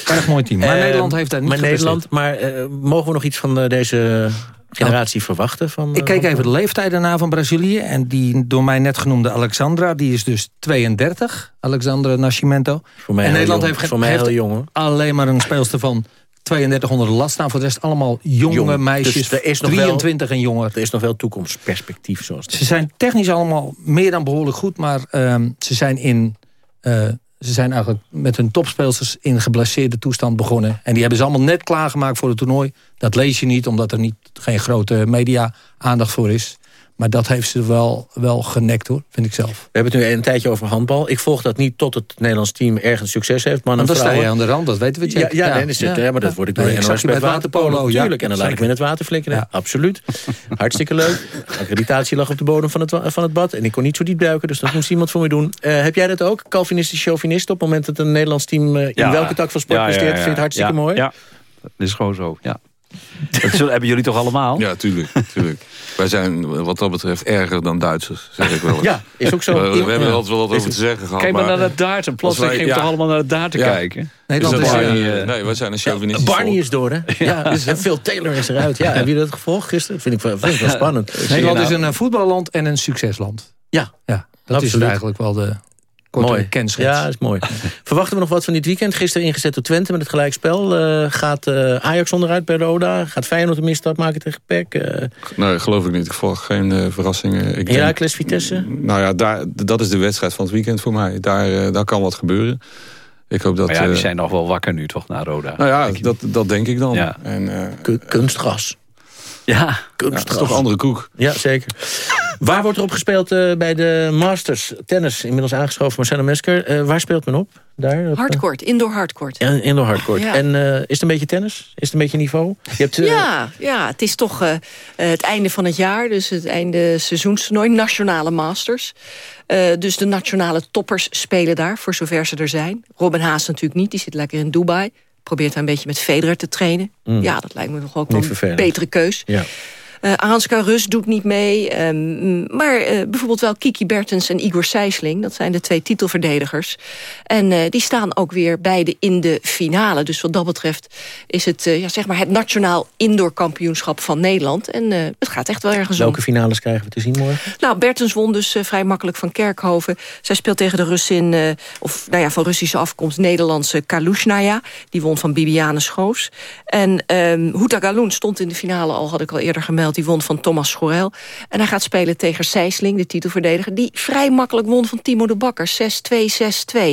Erg mooi team. Maar uh, Nederland heeft daar niet Maar Nederland, maar uh, mogen we nog iets van uh, deze generatie verwachten? Van, ik keek even de leeftijden na van Brazilië. En die door mij net genoemde Alexandra, die is dus 32. Alexandra Nascimento. Voor mij en Nederland jong. heeft, voor mij heeft heel jong, hoor. alleen maar een speelster van 32 onder de lat staan. Voor de rest allemaal jonge Jong. meisjes, dus er is nog 23 wel, en jonger. Er is nog wel toekomstperspectief. Zoals ze zijn technisch allemaal meer dan behoorlijk goed. Maar um, ze zijn in... Uh, ze zijn eigenlijk met hun topspeelsters in geblesseerde toestand begonnen. En die hebben ze allemaal net klaargemaakt voor het toernooi. Dat lees je niet, omdat er niet, geen grote media-aandacht voor is. Maar dat heeft ze wel, wel genekt hoor, vind ik zelf. We hebben het nu een tijdje over handbal. Ik volg dat niet tot het Nederlands team ergens succes heeft. Man en dan sta je aan de rand, dat weten we. Ja, ja, ja, nee, zit, ja, maar dat word ik door Nee, NOS je het waterpolo. waterpolo, ja. Tuurlijk, en dan laat ik me in het water flikkeren. Ja. Absoluut. Hartstikke leuk. Accreditatie lag op de bodem van het, van het bad. En ik kon niet zo diep duiken, dus dat moest iemand voor me doen. Uh, heb jij dat ook? Calvinistisch chauvinist op het moment dat een Nederlands team... Uh, in Ja. welke tak van sport Ja, ja, presteert? ja. Vind je het hartstikke Ja, mooi? Ja, dat is gewoon zo, ja. Dat zullen, hebben jullie toch allemaal? Ja, tuurlijk. tuurlijk. Wij zijn wat dat betreft erger dan Duitsers, zeg ik wel eens. Ja, is ook zo. We, we hebben Ja. er altijd wel wat over het- te zeggen gehad. Kijk maar maar naar dat darten. Plotseling wij- ging het ja. toch allemaal naar het darten Ja. kijken. Nederland is... dat eh, nee, wij zijn een chauvinistisch Barney volk. is door, hè? Ja, dus, en Phil Taylor is eruit. Ja, heb je dat gevolgd gisteren? Vind ik, wel- vind ik wel *laughs* spannend. Nederland nou? is een eh, voetballand en een succesland. Ja, Ja, dat is eigenlijk wel de... korte mooi. kenschets. Ja, dat is mooi. *laughs* Verwachten we nog wat van dit weekend? Gisteren ingezet door Twente met het gelijkspel. Uh, gaat uh, Ajax onderuit bij Roda? Gaat Feyenoord een misstap maken tegen PEC? Uh, nee, geloof ik niet. Ik volg geen verrassingen. Ik Heracles Vitesse? Nou ja, daar, dat is de wedstrijd van het weekend voor mij. Daar, daar kan wat gebeuren. Ik hoop dat, maar ja, die zijn nog wel wakker nu toch, naar Roda? Nou ja, dat, dat denk ik dan. Ja. En, Kunstgras. Ja, kunstgras. Ja, toch een andere koek. Ja, zeker. Waar wordt er op gespeeld uh, bij de Masters tennis? Inmiddels aangeschoven Marcelo Mesker. Uh, waar speelt men op? Daar, hardcourt, indoor hardcourt. Ja, indoor hardcourt. Ja. En uh, is het een beetje tennis? Is het een beetje niveau? Je hebt, ja, ja, het is toch het einde van het jaar. Dus het einde seizoenstoernooi. Nationale Masters. dus de nationale toppers spelen daar, voor zover ze er zijn. Robin Haas natuurlijk niet, die zit lekker in Dubai probeert hij een beetje met Federer te trainen. Mm. Ja, dat lijkt me nog ook wel een betere keus. Ja. Uh, Aranska Rus doet niet mee. Um, maar uh, bijvoorbeeld wel Kiki Bertens en Igor Sijsling. Dat zijn de twee titelverdedigers. En uh, die staan ook weer beide in de finale. Dus wat dat betreft is het ja, zeg maar het nationaal indoor kampioenschap van Nederland. En het gaat echt wel ergens Welke finales krijgen we te zien morgen? Nou, Bertens won dus vrij makkelijk van Kerkhoven. Zij speelt tegen de Russin, of nou ja, van Russische afkomst, Nederlandse Kalushnaya. Die won van Bibiane Schoos. En um, Huta Galoen stond in de finale al, had ik al eerder gemeld die won van Thomas Schorel. En hij gaat spelen tegen Sijsling, de titelverdediger... die vrij makkelijk won van Timo de Bakker. 6-2,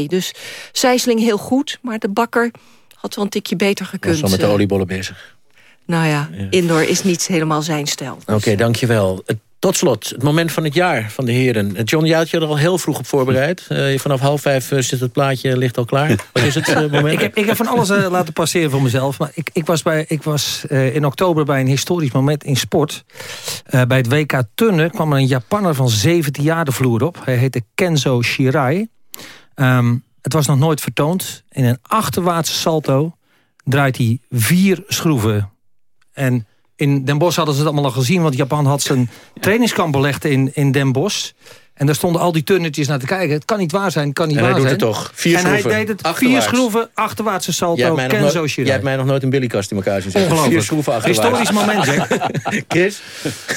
6-2. Dus Sijsling heel goed, maar de Bakker had wel een tikje beter gekund. Was al met de oliebollen bezig. Nou ja, indoor is niet helemaal zijn stijl. Oké, okay, dankjewel. Tot slot, het moment van het jaar van de heren. John, je had je er al heel vroeg op voorbereid. Uh, vanaf half vijf uh, zit het plaatje ligt al klaar. Wat is het *laughs* uh, moment? ik, heb, ik heb van alles laten passeren voor mezelf. Maar ik, ik was, bij, ik was in oktober bij een historisch moment in sport. bij het WK Turnen kwam er een Japanner van 17 jaar de vloer op. Hij heette Kenzo Shirai. Um, het was nog nooit vertoond. In een achterwaartse salto draait hij vier schroeven. En in Den Bosch hadden ze het allemaal al gezien... want Japan had zijn trainingskamp belegd in, in Den Bosch. En daar stonden al die turnetjes naar te kijken. Het kan niet waar zijn, het kan niet en waar hij zijn. doet het toch. Vier en hij deed het vier schroeven, achterwaartse salto, Kenzo Jij hebt mij nog nooit een billykast in elkaar zien zetten. Ongelooflijk. Vier schroeven Historisch moment, zeg. *laughs* Chris?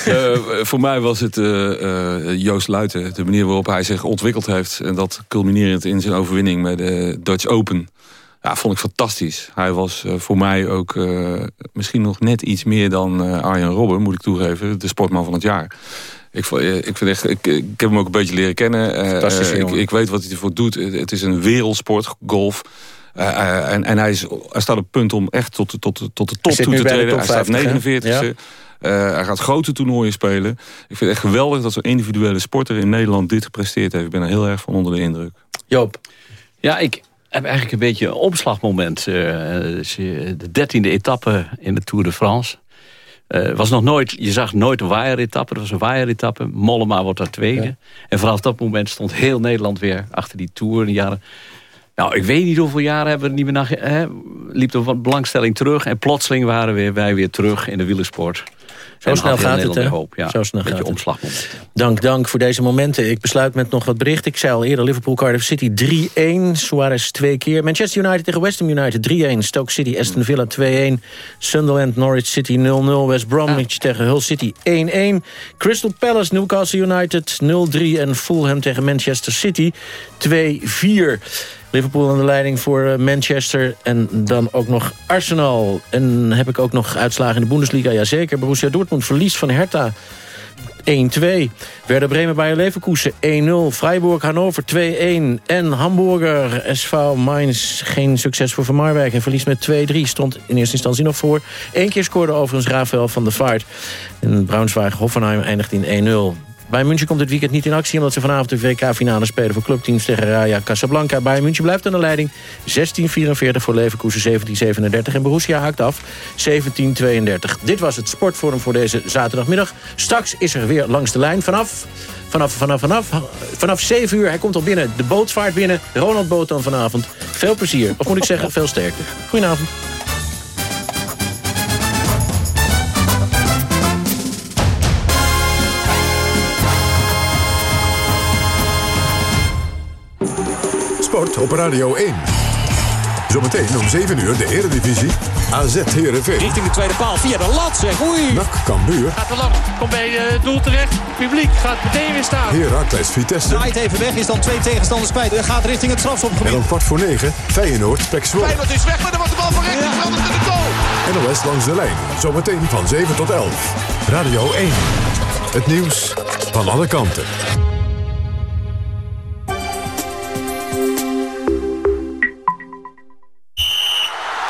Uh, voor mij was het uh, uh, Joost Luiten. De manier waarop hij zich ontwikkeld heeft. En dat culminerend in zijn overwinning bij de Dutch Open. Ja, vond ik fantastisch. Hij was uh, voor mij ook uh, misschien nog net iets meer dan uh, Arjen Robben, moet ik toegeven. De sportman van het jaar. Ik, ik, vind echt, ik, ik heb hem ook een beetje leren kennen. Fantastisch, ik, ik, weet wat hij ervoor doet. Het is een wereldsport, golf. en, en hij, is, hij staat op punt om echt tot, tot, tot de top toe te treden. Hij staat 49 ja. hij gaat grote toernooien spelen. Ik vind het echt geweldig dat zo'n individuele sporter in Nederland dit gepresteerd heeft. Ik ben er heel erg van onder de indruk. Joop. Ja, ik, eigenlijk een beetje een omslagmoment. Uh, de dertiende etappe in de Tour de France. Uh, was nog nooit, je zag nooit een waaieretappe. Dat was een waaieretappe. Mollema wordt daar tweede. Ja. En vanaf dat moment stond heel Nederland weer achter die Tour. De jaren, nou, ik weet niet hoeveel jaren hebben we niet meer naar... Hè, liep er wat belangstelling terug. En plotseling waren we, wij weer terug in de wielersport. Zo snel gaat het, hè? Hoop, ja. Zo snel Beetje gaat omslagmoment. Dank, dank voor deze momenten. Ik besluit met nog wat bericht. Ik zei al eerder, Liverpool Cardiff City 3-1. Suarez twee keer. Manchester United tegen West Ham United 3-1. Stoke City Aston Villa 2-1. Sunderland Norwich City 0-0. West Bromwich ah. tegen Hull City 1-1. Crystal Palace Newcastle United 0-3. En Fulham tegen Manchester City 2-4. Liverpool aan de leiding voor Manchester. En dan ook nog Arsenal. En heb ik ook nog uitslagen in de Bundesliga? Jazeker. Borussia Dortmund verlies van Hertha. 1-2. Werder Bremen bij Leverkusen 1-0. Freiburg Hannover 2-1. En Hamburger SV Mainz geen succes voor Van Marwijk. En verlies met 2-3. Stond in eerste instantie nog voor. Eén keer scoorde overigens Rafael van der Vaart. En Braunschweig Hoffenheim eindigt in 1-0. Bayern München komt dit weekend niet in actie... omdat ze vanavond de WK-finale spelen voor clubteams tegen Raja Casablanca. Bayern München blijft aan de leiding. 16-44 voor Leverkusen, 17-37. En Borussia haakt af, 17-32. Dit was het Sportforum voor deze zaterdagmiddag. Straks is er weer langs de lijn vanaf... Vanaf, vanaf, vanaf, vanaf 7 uur, hij komt al binnen. De boot vaart binnen. Ronald Boot dan vanavond. Veel plezier. Of moet ik zeggen, veel sterkte. Goedenavond. Sport op Radio 1. Zometeen om 7 uur de Eredivisie. AZ Heerenveen. Richting de tweede paal via de lat zeg. Oei. NAC Cambuur. Gaat te lang. Komt bij het doel terecht. Het publiek gaat meteen weer staan. Heracles Vitesse. Draait even weg. Is dan twee tegenstanders kwijt. En gaat richting het strafschopgebied. En om kwart voor negen Feyenoord Pek Zwolle. Feyenoord is weg. Maar dan wordt de bal van rechts. Ja. in de goal. NOS langs de lijn. Zometeen van 7 tot 11. Radio 1. Het nieuws van alle kanten.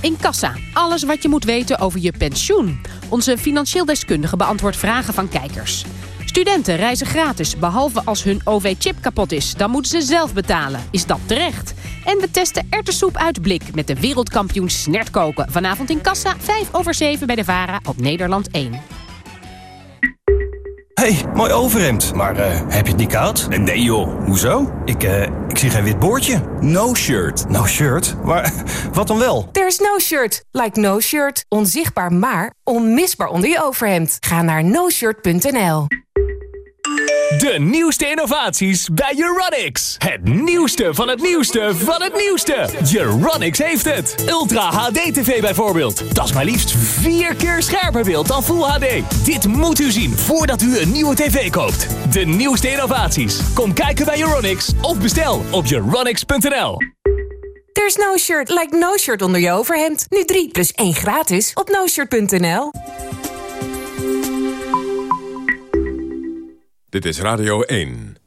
In Kassa, alles wat je moet weten over je pensioen. Onze financieel deskundige beantwoordt vragen van kijkers. Studenten reizen gratis, behalve als hun OV-chip kapot is. Dan moeten ze zelf betalen. Is dat terecht? En we testen ertessoep uit blik met de wereldkampioen snertkoken. Vanavond in Kassa, 5 over 7 bij de VARA op Nederland 1. Hey, mooi overhemd. Maar uh, heb je het niet koud? Nee joh. Hoezo? Ik, uh, ik zie geen wit boordje. No shirt. No shirt? Maar *laughs* wat dan wel? There's no shirt. Like no shirt. Onzichtbaar maar onmisbaar onder je overhemd. Ga naar noshirt.nl De nieuwste innovaties bij Euronics. Het nieuwste van het nieuwste van het nieuwste. Euronics heeft het. Ultra HD TV bijvoorbeeld. Dat is maar liefst vier keer scherper beeld dan Full HD. Dit moet u zien voordat u een nieuwe tv koopt. De nieuwste innovaties. Kom kijken bij Euronics of bestel op euronics.nl. There's no shirt like no shirt onder je overhemd. Nu 3 plus 1 gratis op noshirt.nl. Dit is Radio 1.